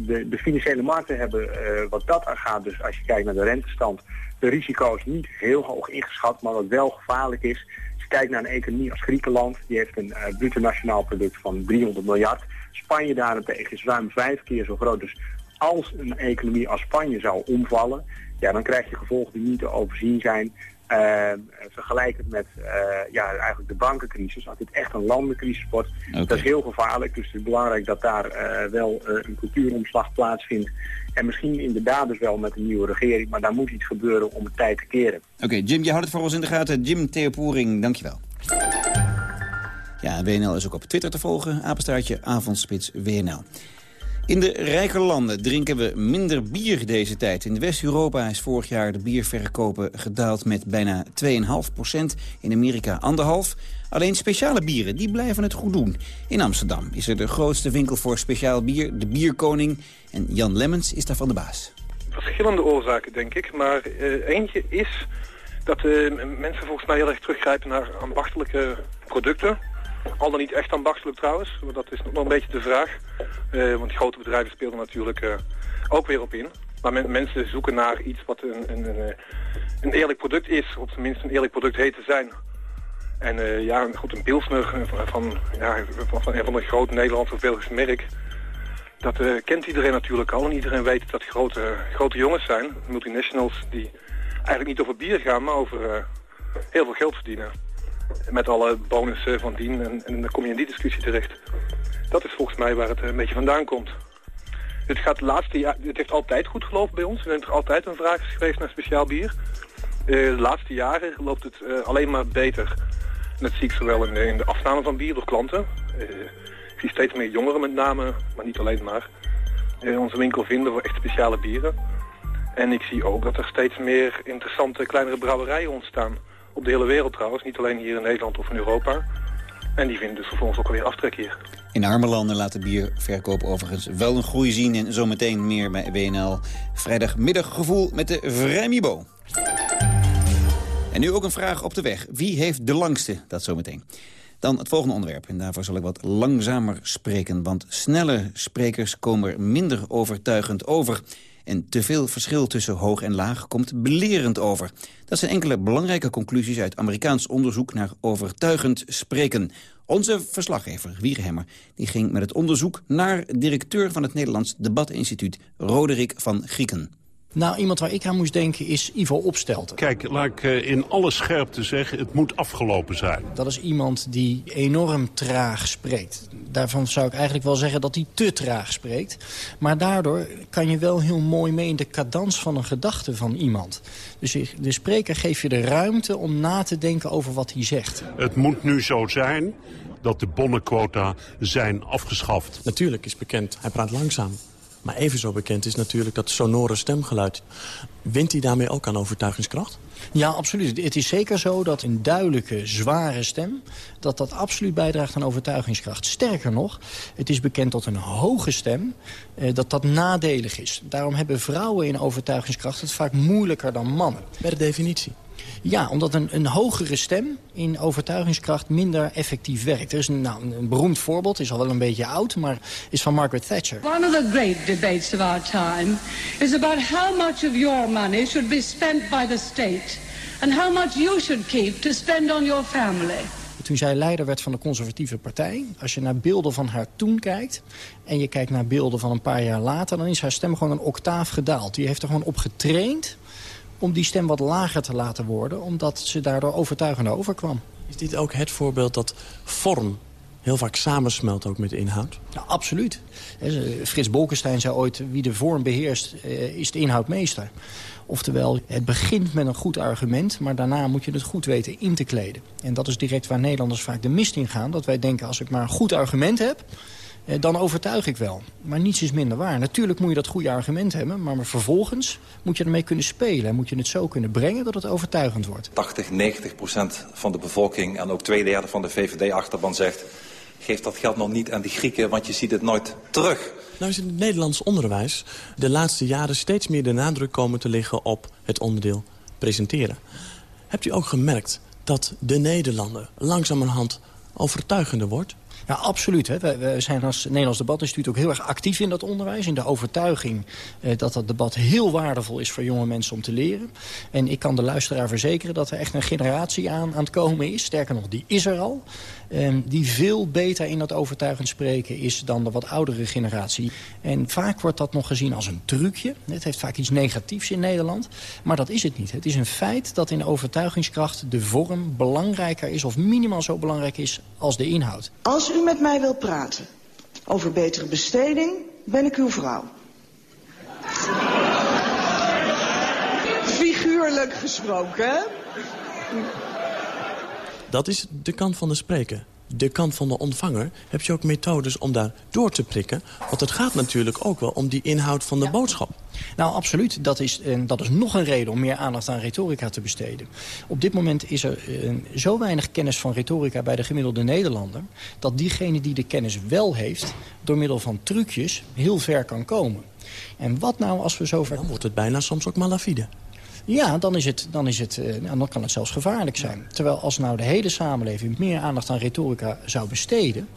de, de, financiële markten hebben eh, wat dat aan gaat, dus als je kijkt naar de rentestand, de risico's niet heel hoog ingeschat, maar wat wel gevaarlijk is. Als je kijkt naar een economie als Griekenland, die heeft een bruto nationaal product van 300 miljard. Spanje daarentegen is ruim vijf keer zo groot. Dus als een economie als Spanje zou omvallen, ja, dan krijg je gevolgen die niet te overzien zijn. Uh, vergelijk het met uh, ja, eigenlijk de bankencrisis. Als dit echt een landencrisis wordt, okay. dat is heel gevaarlijk. Dus het is belangrijk dat daar uh, wel een cultuuromslag plaatsvindt. En misschien inderdaad dus wel met een nieuwe regering. Maar daar moet iets gebeuren om het tijd te keren. Oké, okay, Jim, je houdt het voor ons in de gaten. Jim Theopoering, dankjewel. Ja, WNL is ook op Twitter te volgen. Apenstaartje avondspits WNL. In de rijke landen drinken we minder bier deze tijd. In West-Europa is vorig jaar de bierverkopen gedaald met bijna 2,5 procent. In Amerika 1,5. Alleen speciale bieren, die blijven het goed doen. In Amsterdam is er de grootste winkel voor speciaal bier, de Bierkoning. En Jan Lemmens is daarvan de baas. Verschillende oorzaken, denk ik. Maar uh, eentje is dat uh, mensen volgens mij heel erg teruggrijpen naar ambachtelijke producten. Al dan niet echt ambachtelijk trouwens, maar dat is nog een beetje de vraag. Uh, want grote bedrijven spelen natuurlijk uh, ook weer op in. Maar men, mensen zoeken naar iets wat een, een, een, een, eerlijk product is, of tenminste een eerlijk product heet te zijn. En ja, goed, een pilsner van, ja, van, van een van de grote Nederlandse of. Dat kent iedereen natuurlijk al en iedereen weet dat grote, grote jongens zijn, multinationals, die eigenlijk niet over bier gaan, maar over heel veel geld verdienen met alle bonussen van dien. En, en, dan kom je in die discussie terecht. Dat is volgens mij waar het een beetje vandaan komt. Het, gaat laatste jaar, het heeft altijd goed gelopen bij ons. Er is altijd een vraag geweest naar speciaal bier. de laatste jaren loopt het alleen maar beter. En dat zie ik zowel in de afname van bier door klanten. ik zie steeds meer jongeren met name, maar niet alleen maar. onze winkel vinden voor echt speciale bieren. En ik zie ook dat er steeds meer interessante kleinere brouwerijen ontstaan. Op de hele wereld trouwens, niet alleen hier in Nederland of in Europa. En die vinden dus vervolgens ook alweer aftrek hier. In arme landen laat de bierverkoop overigens wel een groei zien. En zometeen meer bij WNL. Vrijdagmiddaggevoel met de Vrijmibo. En nu ook een vraag op de weg. Wie heeft de langste? Dat zometeen. Dan het volgende onderwerp. En daarvoor zal ik wat langzamer spreken. Want snelle sprekers komen er minder overtuigend over. En te veel verschil tussen hoog en laag komt belerend over. Dat zijn enkele belangrijke conclusies uit Amerikaans onderzoek naar overtuigend spreken. Onze verslaggever, Wierhemmer, die ging met het onderzoek naar directeur van het Nederlands Debatinstituut, Roderick van Grieken. Nou, iemand waar ik aan moest denken is Ivo Opstelten. Kijk, laat ik eh, in alle scherpte zeggen, het moet afgelopen zijn. Dat is iemand die enorm traag spreekt. Daarvan zou ik eigenlijk wel zeggen dat hij te traag spreekt. Maar daardoor kan je wel heel mooi mee in de cadans van een gedachte van iemand. Dus de spreker geeft je de ruimte om na te denken over wat hij zegt. Het moet nu zo zijn dat de bonnenquota zijn afgeschaft. Natuurlijk is bekend, hij praat langzaam. Maar even zo bekend is natuurlijk dat sonore stemgeluid. Wint hij daarmee ook aan overtuigingskracht? Ja, absoluut. Het is zeker zo dat een duidelijke, zware stem... dat dat absoluut bijdraagt aan overtuigingskracht. Sterker nog, het is bekend dat een hoge stem... Eh, dat dat nadelig is. Daarom hebben vrouwen in overtuigingskracht het vaak moeilijker dan mannen. Per definitie? Ja, omdat een, een hogere stem in overtuigingskracht minder effectief werkt. Er is een, nou, een beroemd voorbeeld, is al wel een beetje oud, maar is van Margaret Thatcher. One of the great debates of our time is about how much of your money should be spent by the state and how much you should keep to spend on your family toen zij leider werd van de conservatieve partij... als je naar beelden van haar toen kijkt... en je kijkt naar beelden van een paar jaar later... dan is haar stem gewoon een octaaf gedaald. Die heeft er gewoon op getraind om die stem wat lager te laten worden... omdat ze daardoor overtuigender overkwam. Is dit ook het voorbeeld dat vorm heel vaak samensmelt ook met de inhoud? Ja, absoluut. Frits Bolkestein zei ooit, wie de vorm beheerst, eh, is de inhoud meester. Oftewel, het begint met een goed argument... maar daarna moet je het goed weten in te kleden. En dat is direct waar Nederlanders vaak de mist in gaan. Dat wij denken, als ik maar een goed argument heb dan overtuig ik wel. Maar niets is minder waar. Natuurlijk moet je dat goede argument hebben... maar vervolgens moet je ermee kunnen spelen. En moet je het zo kunnen brengen dat het overtuigend wordt. 80, 90 procent van de bevolking en ook twee derde van de VVD-achterban zegt... geef dat geld nog niet aan die Grieken, want je ziet het nooit terug. Nou is in het Nederlands onderwijs de laatste jaren steeds meer de nadruk komen te liggen op het onderdeel presenteren. Hebt u ook gemerkt dat de Nederlander langzamerhand overtuigender wordt? Ja, absoluut. Hè. We, zijn als Nederlands Debatinstituut ook heel erg actief in dat onderwijs. In de overtuiging eh, dat dat debat heel waardevol is voor jonge mensen om te leren. En ik kan de luisteraar verzekeren dat er echt een generatie aan, aan het komen is. Sterker nog, die is er al. Ehm, die veel beter in dat overtuigend spreken is dan de wat oudere generatie. En vaak wordt dat nog gezien als een trucje. Het heeft vaak iets negatiefs in Nederland. Maar dat is het niet. Het is een feit dat in overtuigingskracht de vorm belangrijker is... of minimaal zo belangrijk is als de inhoud. Als met mij wilt praten over betere besteding, ben ik uw vrouw. Figuurlijk gesproken, dat is de kant van de spreker. De kant van de ontvanger heb je ook methodes om daar door te prikken. Want het gaat natuurlijk ook wel om die inhoud van de boodschap. Nou, absoluut. Dat is, en dat is nog een reden om meer aandacht aan retorica te besteden. Op dit moment is er uh, zo weinig kennis van retorica bij de gemiddelde Nederlander... dat diegene die de kennis wel heeft, door middel van trucjes heel ver kan komen. En wat nou als we zover... Dan wordt het bijna soms ook malafide. Ja, dan, is het, dan, is het, uh, dan kan het zelfs gevaarlijk zijn. Terwijl als nou de hele samenleving meer aandacht aan retorica zou besteden...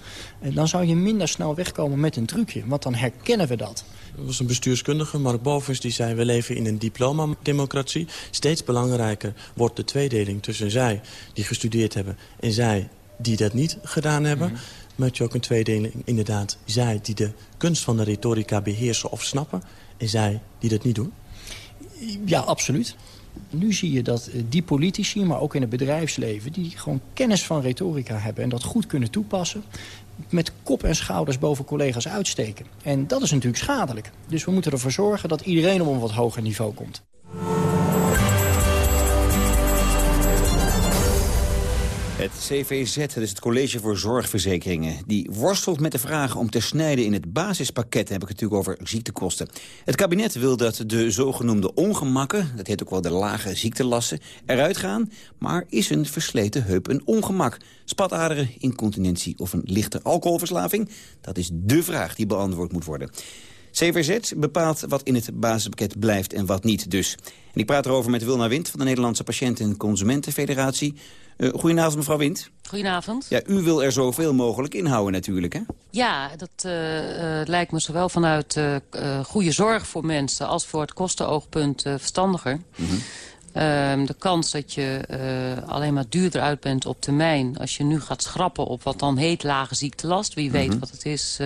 Uh, dan zou je minder snel wegkomen met een trucje. Want dan herkennen we dat. Er was een bestuurskundige, Mark Bovens, die zei... we leven in een diploma-democratie. Steeds belangrijker wordt de tweedeling tussen zij die gestudeerd hebben... en zij die dat niet gedaan hebben... Mm Maar je ook een tweedeling, inderdaad, zij die de kunst van de retorica beheersen of snappen... en zij die dat niet doen? Ja, absoluut. Nu zie je dat eh, die politici, maar ook in het bedrijfsleven... die gewoon kennis van retorica hebben en dat goed kunnen toepassen... met kop en schouders boven collega's uitsteken. En dat is natuurlijk schadelijk. Dus we moeten ervoor zorgen dat iedereen op een wat hoger niveau komt. Het CVZ, dat is het College voor Zorgverzekeringen... die worstelt met de vraag om te snijden in het basispakket... heb ik het natuurlijk over ziektekosten. Het kabinet wil dat de zogenoemde ongemakken... dat heet ook wel de lage ziektelasten, eruit gaan... maar is een versleten heup een ongemak? Spataderen, incontinentie of een lichte alcoholverslaving? Dat is dé vraag die beantwoord moet worden. CVZ bepaalt wat in het basispakket blijft en wat niet dus. En ik praat erover met Wilna Wind van de Nederlandse Patiënten- en Consumentenfederatie. Uh, goedenavond, mevrouw Wind. Goedenavond. Ja, u wil er zoveel mogelijk inhouden natuurlijk, hè? Ja, dat uh, uh, lijkt me zowel vanuit goede zorg voor mensen... als voor het kostenoogpunt verstandiger. Mm -hmm. de kans dat je alleen maar duurder uit bent op termijn... als je nu gaat schrappen op wat dan heet lage ziektelast... wie weet mm -hmm. wat het is,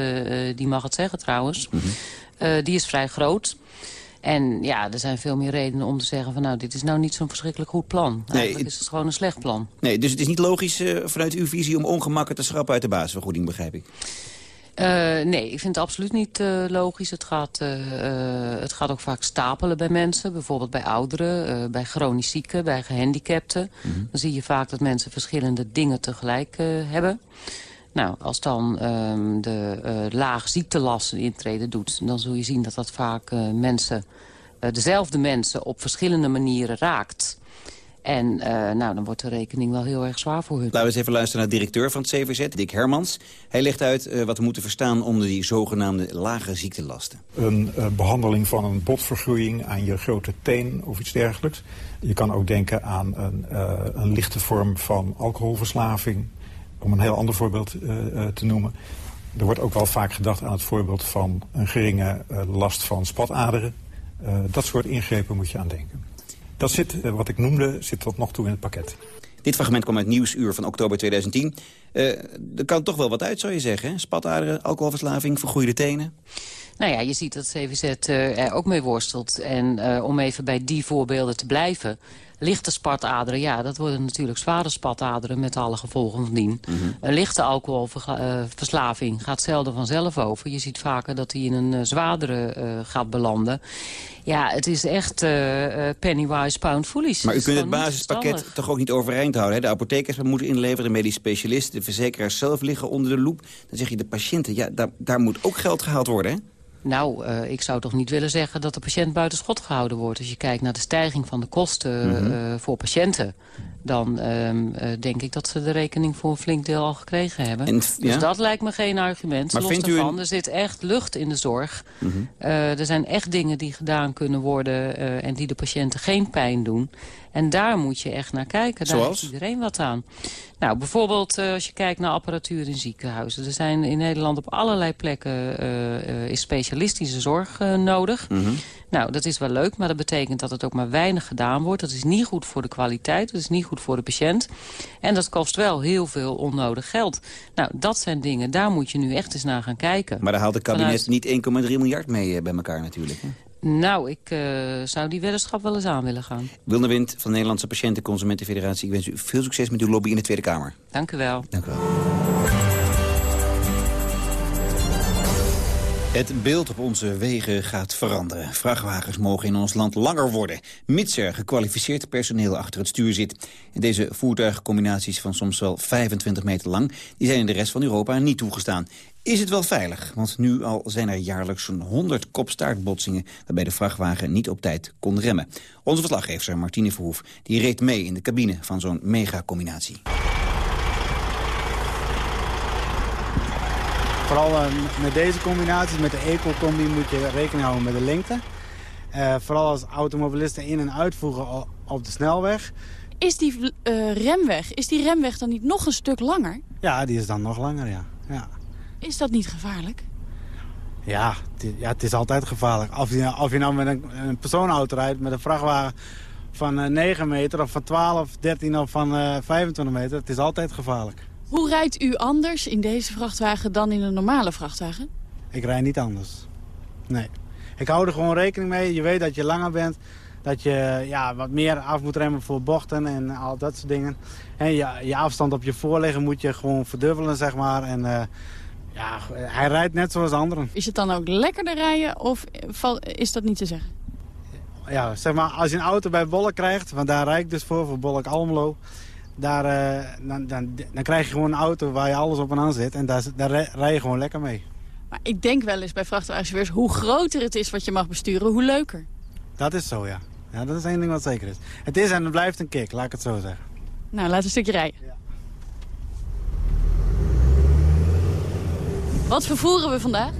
die mag het zeggen trouwens... Mm -hmm. die is vrij groot... En ja, er zijn veel meer redenen om te zeggen van nou, dit is nou niet zo'n verschrikkelijk goed plan. Eigenlijk nee, is het gewoon een slecht plan. Nee, dus het is niet logisch uh, vanuit uw visie om ongemakken te schrappen uit de basisvergoeding, begrijp ik? Uh, nee, ik vind het absoluut niet uh, logisch. Het gaat, het gaat ook vaak stapelen bij mensen. Bijvoorbeeld bij ouderen, bij chronisch zieken, bij gehandicapten. Mm -hmm. Dan zie je vaak dat mensen verschillende dingen tegelijk hebben. Nou, als dan um, de uh, lage ziektelast een intrede doet... dan zul je zien dat dat vaak mensen, dezelfde mensen op verschillende manieren raakt. En nou, dan wordt de rekening wel heel erg zwaar voor hun. Laten we eens even luisteren naar de directeur van het CVZ, Dick Hermans. Hij legt uit wat we moeten verstaan onder die zogenaamde lage ziektelasten. Een behandeling van een botvergroeiing aan je grote teen of iets dergelijks. Je kan ook denken aan een, een lichte vorm van alcoholverslaving om een heel ander voorbeeld uh, te noemen. Er wordt ook wel vaak gedacht aan het voorbeeld van een geringe uh, last van spataderen. Uh, dat soort ingrepen moet je aan denken. Dat zit, wat ik noemde, zit tot nog toe in het pakket. Dit fragment kwam uit Nieuwsuur van oktober 2010. er kan toch wel wat uit, zou je zeggen. Spataderen, alcoholverslaving, vergroeide tenen. Nou ja, je ziet dat CVZ er ook mee worstelt. En om even bij die voorbeelden te blijven lichte spataderen, ja, dat worden natuurlijk zware spataderen met alle gevolgen van dien. Mm -hmm. Een lichte alcoholverslaving gaat zelden vanzelf over. Je ziet vaker dat die in een zwaardere uh, gaat belanden. Ja, het is echt uh, pennywise pound foolish. Maar u kunt het basispakket toch ook niet overeind houden. Hè? De apothekers moeten inleveren, de medisch specialisten, de verzekeraars zelf liggen onder de loep. Dan zeg je de patiënten, ja, daar, daar moet ook geld gehaald worden, hè? Nou, uh, ik zou toch niet willen zeggen dat de patiënt buiten schot gehouden wordt. Als je kijkt naar de stijging van de kosten mm -hmm. uh, voor patiënten... dan uh, denk ik dat ze de rekening voor een flink deel al gekregen hebben. En, dus dat lijkt me geen argument. Maar Los vindt daarvan, een... er zit echt lucht in de zorg. Mm -hmm. er zijn echt dingen die gedaan kunnen worden... en die de patiënten geen pijn doen. En daar moet je echt naar kijken. Daar Zoals? heeft iedereen wat aan. Nou, bijvoorbeeld uh, als je kijkt naar apparatuur in ziekenhuizen. Er zijn in Nederland op allerlei plekken uh, uh, is specialistische zorg nodig. Mm -hmm. Nou, dat is wel leuk, maar dat betekent dat het ook maar weinig gedaan wordt. Dat is niet goed voor de kwaliteit, dat is niet goed voor de patiënt. En dat kost wel heel veel onnodig geld. Nou, dat zijn dingen, daar moet je nu echt eens naar gaan kijken. Maar daar haalt het kabinet Vanuit... niet 1,3 miljard mee bij elkaar natuurlijk. Hè? Nou, ik uh, zou die weddenschap wel eens aan willen gaan. Wilde Wind van de Nederlandse Patiënten Consumentenfederatie. Ik wens u veel succes met uw lobby in de Tweede Kamer. Dank u wel. Dank u wel. Het beeld op onze wegen gaat veranderen. Vrachtwagens mogen in ons land langer worden, mits er gekwalificeerd personeel achter het stuur zit. Deze voertuigcombinaties van soms wel 25 meter lang, die zijn in de rest van Europa niet toegestaan. Is het wel veilig? Want nu al zijn er jaarlijks zo'n 100 kopstaartbotsingen... waarbij de vrachtwagen niet op tijd kon remmen. Onze verslaggever Martine Verhoef die reed mee in de cabine van zo'n megacombinatie. Vooral uh, met deze combinaties, met de Eco-combi, moet je rekening houden met de lengte. Uh, vooral als automobilisten in- en uitvoeren op de snelweg. Is die uh, remweg, is die remweg dan niet nog een stuk langer? Ja, die is dan nog langer, ja. ja. Is dat niet gevaarlijk? Ja, het, ja, het is altijd gevaarlijk. Of je, of je nou met een, een persoonauto rijdt met een vrachtwagen van uh, 9 meter... of van 12, 13 of van uh, 25 meter, het is altijd gevaarlijk. Hoe rijdt u anders in deze vrachtwagen dan in een normale vrachtwagen? Ik rijd niet anders. Nee. Ik hou er gewoon rekening mee. Je weet dat je langer bent. Dat je ja, wat meer af moet remmen voor bochten en al dat soort dingen. En je, je afstand op je voorliggen moet je gewoon verdubbelen, zeg maar. En ja, hij rijdt net zoals anderen. Is het dan ook lekkerder rijden of is dat niet te zeggen? Ja, zeg maar, als je een auto bij Bollek krijgt, want daar rijd ik dus voor, voor Bollek Almelo. Daar, dan, dan, dan krijg je gewoon een auto waar je alles op en aan zit. En daar, daar rij je gewoon lekker mee. Maar ik denk wel eens bij vrachtwagenchauffeurs... hoe groter het is wat je mag besturen, hoe leuker. Dat is zo, ja. ja. Dat is één ding wat zeker is. Het is en het blijft een kick, laat ik het zo zeggen. Nou, laten we een stukje rijden. Ja. Wat vervoeren we vandaag?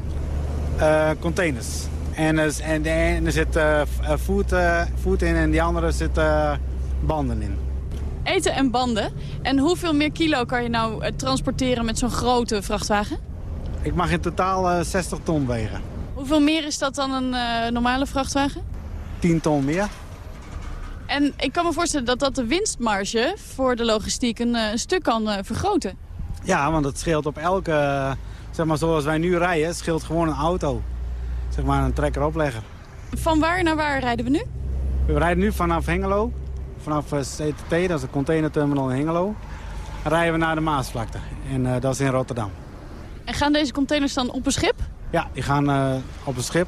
Uh, containers. En, en, de ene zit uh, voet, uh, voet in en die andere zit banden in. Eten en banden. En hoeveel meer kilo kan je nou transporteren met zo'n grote vrachtwagen? Ik mag in totaal 60 ton wegen. Hoeveel meer is dat dan een normale vrachtwagen? 10 ton meer. En ik kan me voorstellen dat dat de winstmarge voor de logistiek een, een stuk kan vergroten. Ja, want het scheelt op elke zeg maar zoals wij nu rijden, scheelt gewoon een auto. Zeg maar een trekker-oplegger. Van waar naar waar rijden we nu? We rijden nu vanaf Hengelo, vanaf eh, CTT, dat is de containerterminal in Hengelo. Rijden we naar de Maasvlakte en uh, dat is in Rotterdam. En gaan deze containers dan op een schip? Ja, die gaan uh, op een schip.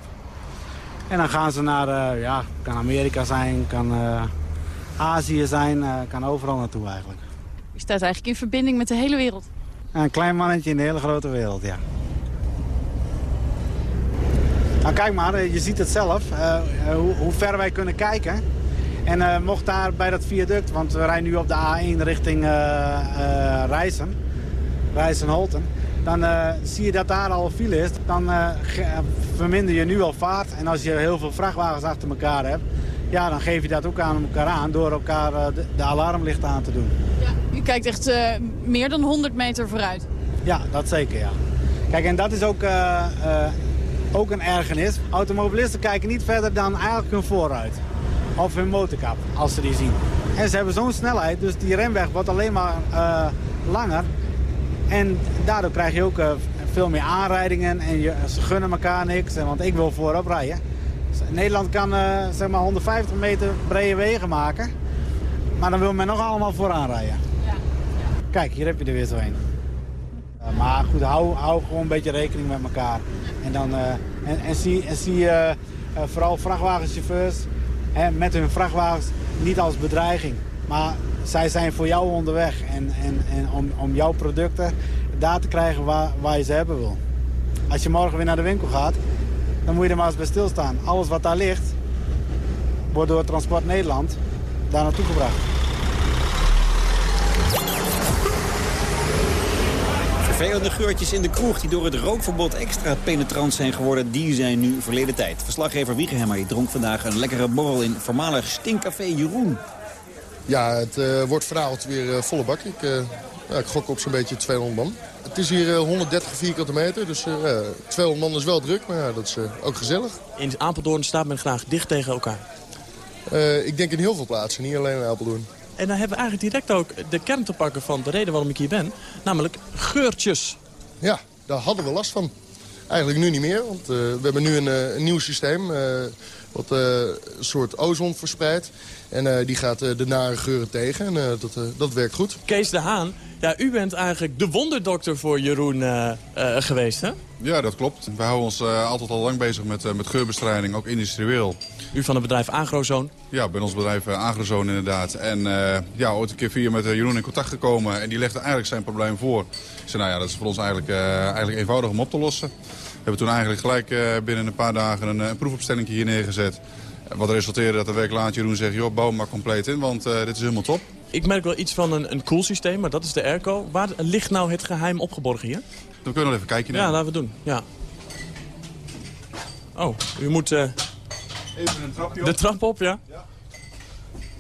En dan gaan ze naar, ja, kan Amerika zijn, kan Azië zijn, kan overal naartoe eigenlijk. Je staat eigenlijk in verbinding met de hele wereld. Een klein mannetje in de hele grote wereld, ja. Nou, kijk maar, eh, je ziet het zelf, hoe, hoe, ver wij kunnen kijken. En uh, mocht daar bij dat viaduct, want we rijden nu op de A1 richting uh, Rijssen, Rijssen-Holten. Dan zie je dat daar al file is. Dan verminder je nu al vaart. En als je heel veel vrachtwagens achter elkaar hebt, ja, dan geef je dat ook aan elkaar aan door elkaar de, de alarmlichten aan te doen. Ja, u kijkt echt uh, meer dan 100 meter vooruit. Ja, dat zeker, ja. Kijk, en dat is ook, uh, uh, ook een ergernis. Automobilisten kijken niet verder dan eigenlijk hun vooruit. Of hun motorkap, als ze die zien. En ze hebben zo'n snelheid, dus die remweg wordt alleen maar langer. En daardoor krijg je ook veel meer aanrijdingen en je, ze gunnen elkaar niks. Want ik wil voorop rijden. Nederland kan zeg maar 150 meter brede wegen maken. Maar dan wil men nog allemaal vooraan rijden. Ja. Kijk, hier heb je er weer zo een. Maar goed, hou, hou gewoon een beetje rekening met elkaar. En, dan, en, en zie, en zie vooral vrachtwagenchauffeurs met hun vrachtwagens niet als bedreiging. Maar zij zijn voor jou onderweg. En, en, en om, om jouw producten daar te krijgen waar, waar je ze hebben wil. Als je morgen weer naar de winkel gaat, dan moet je er maar eens bij stilstaan. Alles wat daar ligt, wordt door Transport Nederland daar naartoe gebracht. Vervelende geurtjes in de kroeg die door het rookverbod extra penetrant zijn geworden... die zijn nu verleden tijd. Verslaggever Wiegenhemmer die dronk vandaag een lekkere borrel in voormalig stinkcafé Jeroen. Ja, het uh, wordt vanavond weer uh, volle bak. Ik, uh, ja, ik gok op zo'n beetje 200 man. Het is hier 130 vierkante meter, dus 200 man is wel druk, maar ja, dat is ook gezellig. In Apeldoorn staat men graag dicht tegen elkaar. Uh, ik denk in heel veel plaatsen, niet alleen in Apeldoorn. En dan hebben we eigenlijk direct ook de kern te pakken van de reden waarom ik hier ben. Namelijk geurtjes. Ja, daar hadden we last van. Eigenlijk nu niet meer, want uh, we hebben nu een, uh, een nieuw systeem... wat een soort ozon verspreidt. En die gaat de nare geuren tegen en dat, dat werkt goed. Kees de Haan, ja, u bent eigenlijk de wonderdokter voor Jeroen geweest, hè? Ja, dat klopt. We houden ons altijd al lang bezig met, met geurbestrijding, ook industrieel. U van het bedrijf Agrozone? Ja, bij ons bedrijf Agrozone inderdaad. En uh, ja, ooit een keer via met Jeroen in contact gekomen. En die legde eigenlijk zijn probleem voor. Ik zei, nou ja, dat is voor ons eigenlijk, uh, eigenlijk eenvoudig om op te lossen. We hebben toen eigenlijk gelijk uh, binnen een paar dagen een, een proefopstelling hier neergezet. Wat resulteerde dat de week later Jeroen zegt, joh, bouw maar compleet in, want dit is helemaal top. Ik merk wel iets van een, een koelsysteem, maar dat is de airco. Waar ligt nou het geheim opgeborgen hier? Dan kunnen we nog even kijken. Ja, laten we doen. Ja. Oh, u moet... Even een trapje op. De trap op, ja. ja.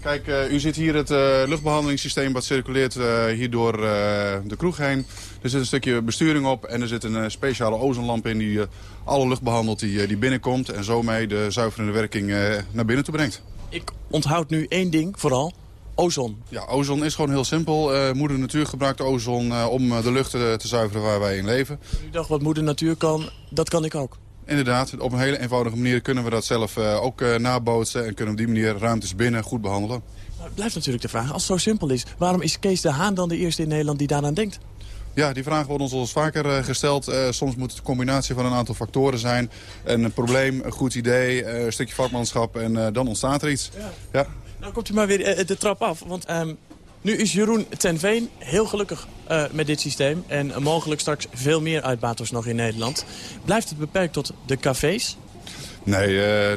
Kijk, uh, u ziet hier het uh, luchtbehandelingssysteem wat circuleert hier door de kroeg heen. Er zit een stukje besturing op en er zit een speciale ozonlamp in die alle lucht behandelt die, die binnenkomt. En zo mee de zuiverende werking naar binnen toe brengt. Ik onthoud nu één ding vooral. Ozon. Ja, ozon is gewoon heel simpel. moeder natuur gebruikt ozon om de lucht te, te zuiveren waar wij in leven. U dacht wat moeder natuur kan, dat kan ik ook. Inderdaad, op een hele eenvoudige manier kunnen we dat zelf ook nabootsen... en kunnen op die manier ruimtes binnen goed behandelen. Maar het blijft natuurlijk de vraag, als het zo simpel is... waarom is Kees de Haan dan de eerste in Nederland die daaraan denkt? Ja, die vraag wordt ons al eens vaker gesteld. soms moet het een combinatie van een aantal factoren zijn. Een probleem, een goed idee, een stukje vakmanschap en dan ontstaat er iets. Ja. ja. Nou komt u maar weer de trap af, want ehm, nu is Jeroen ten Veen heel gelukkig uh, met dit systeem. En mogelijk straks veel meer uitbaters nog in Nederland. Blijft het beperkt tot de cafés? Nee,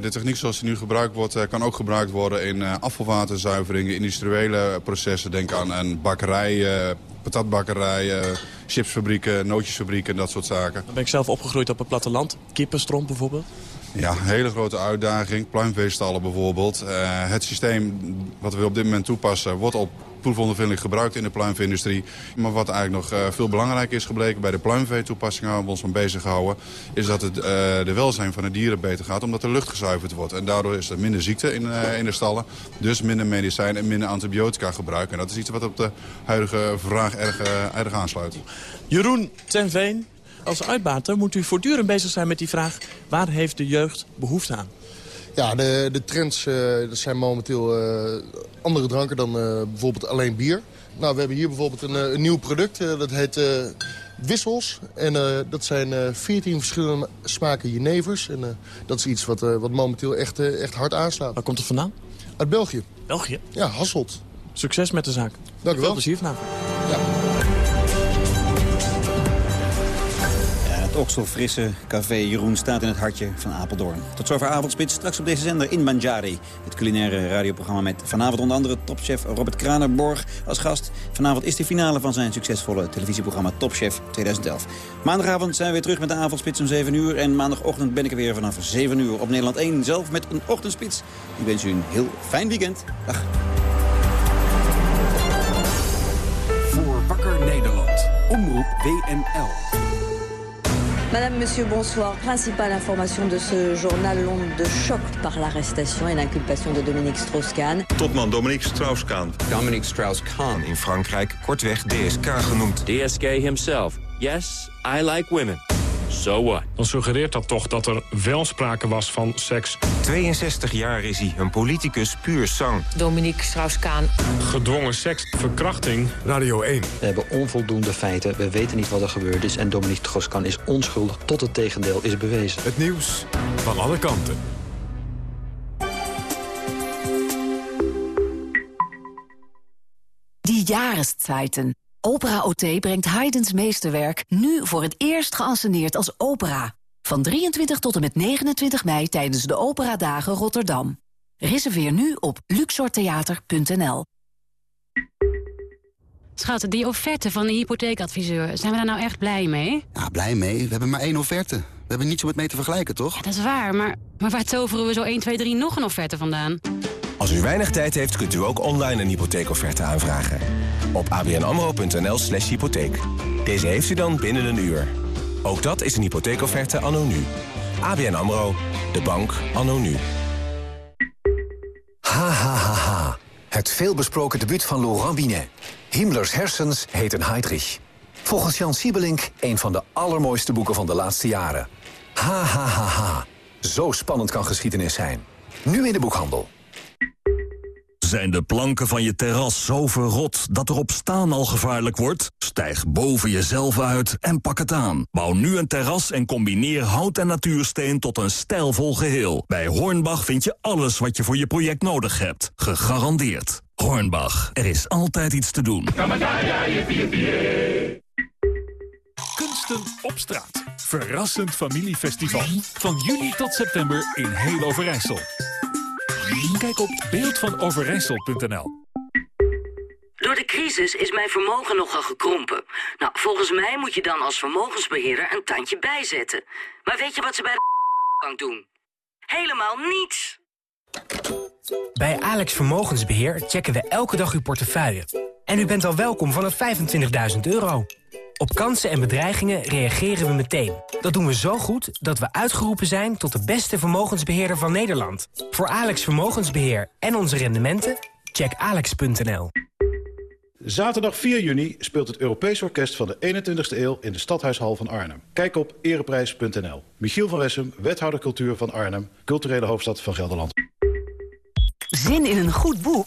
de techniek zoals die nu gebruikt wordt... Kan ook gebruikt worden in afvalwaterzuiveringen, industriële processen. Denk aan een bakkerij, patatbakkerij, chipsfabrieken, nootjesfabrieken, dat soort zaken. Dan ben ik zelf opgegroeid op het platteland. Kippenstrom bijvoorbeeld. Ja, hele grote uitdaging. Pluimveestallen bijvoorbeeld. het systeem wat we op dit moment toepassen wordt op proefondervindelijk gebruikt in de pluimveeindustrie. Maar wat eigenlijk nog uh, veel belangrijker is gebleken bij de pluimvee-toepassingen waar we ons van bezig houden, is dat het uh, de welzijn van de dieren beter gaat, omdat de lucht gezuiverd wordt. En daardoor is er minder ziekte in, uh, in de stallen, dus minder medicijn en minder antibiotica gebruik. En dat is iets wat op de huidige vraag erg, erg aansluit. Jeroen ten Veen, als uitbater moet u voortdurend bezig zijn met die vraag... waar heeft de jeugd behoefte aan? Ja, de, de trends uh, dat zijn momenteel uh, andere dranken dan uh, bijvoorbeeld alleen bier. Nou, we hebben hier bijvoorbeeld een, een nieuw product. dat heet Wissels. En dat zijn 14 verschillende smaken jenevers. En dat is iets wat, wat momenteel echt, echt hard aanslaat. Waar komt het vandaan? Uit België. België? Ja, Hasselt. Succes met de zaak. Dank u wel. Veel plezier vanavond. Ja. Frisse Café Jeroen staat in het hartje van Apeldoorn. Tot zover avondspits, straks op deze zender in Manjari. Het culinaire radioprogramma met vanavond onder andere topchef Robert Kranerborg als gast. Vanavond is de finale van zijn succesvolle televisieprogramma Topchef 2011. Maandagavond zijn we weer terug met de avondspits om 7 uur. En maandagochtend ben ik er weer vanaf 7 uur op Nederland 1. Zelf met een ochtendspits. Ik wens u een heel fijn weekend. Dag. Voor Wakker Nederland. Omroep WNL. Madame, Monsieur, bonsoir. Principale information de ce journal, l'onde de choc par l'arrestation et l'inculpation de Dominique Strauss-Kahn. Topman Dominique Strauss-Kahn. Dominique Strauss-Kahn. In Frankrijk kortweg DSK genoemd. DSK himself. Yes, I like women. So what? Dan suggereert dat toch dat er wel sprake was van seks. 62 jaar is hij, een politicus puur sang. Dominique Strauss-Kaan. Gedwongen seks, verkrachting. Radio 1. We hebben onvoldoende feiten, we weten niet wat er gebeurd is... en Dominique Strauss-Kaan is onschuldig tot het tegendeel is bewezen. Het nieuws van alle kanten. Die Jahreszeiten. Opera OT brengt Haydns meesterwerk nu voor het eerst geanceneerd als opera. Van 23 tot en met 29 mei tijdens de Operadagen Rotterdam. Reserveer nu op luxortheater.nl. Schat, die offerte van de hypotheekadviseur, zijn we daar nou echt blij mee? Ja, blij mee? We hebben maar één offerte. We hebben niets om het mee te vergelijken, toch? Ja, dat is waar, maar, maar waar toveren we zo 1, 2, 3 nog een offerte vandaan? Als u weinig tijd heeft, kunt u ook online een hypotheekofferte aanvragen. Op abnamro.nl slash hypotheek. Deze heeft u dan binnen een uur. Ook dat is een hypotheekofferte anno nu. ABN AMRO, de bank anno nu. Ha, ha, ha, ha. Het veelbesproken debuut van Laurent Binet. Himmlers hersens heten Heydrich. Volgens Jan Siebelink een van de allermooiste boeken van de laatste jaren. Ha, ha, ha, ha. Zo spannend kan geschiedenis zijn. Nu in de boekhandel. Zijn de planken van je terras zo verrot dat er op staan al gevaarlijk wordt? Stijg boven jezelf uit en pak het aan. Bouw nu een terras en combineer hout en natuursteen tot een stijlvol geheel. Bij Hornbach vind je alles wat je voor je project nodig hebt. Gegarandeerd. Hornbach, er is altijd iets te doen. Kunsten op straat. Verrassend familiefestival. Van juni tot september in heel Overijssel. Kijk op beeldvanoverijssel.nl Door de crisis is mijn vermogen nogal gekrompen. Nou, volgens mij moet je dan als vermogensbeheerder een tandje bijzetten. Maar weet je wat ze bij de [laughs] bank doen? Helemaal niets! Bij Alex Vermogensbeheer checken we elke dag uw portefeuille. En u bent al welkom vanaf 25.000 euro. Op kansen en bedreigingen reageren we meteen. Dat doen we zo goed dat we uitgeroepen zijn tot de beste vermogensbeheerder van Nederland. Voor Alex Vermogensbeheer en onze rendementen, check alex.nl. Zaterdag 4 juni speelt het Europees Orkest van de 21ste eeuw... in de Stadhuishal van Arnhem. Kijk op ereprijs.nl. Michiel van Wessem, wethouder cultuur van Arnhem... culturele hoofdstad van Gelderland. Zin in een goed boek?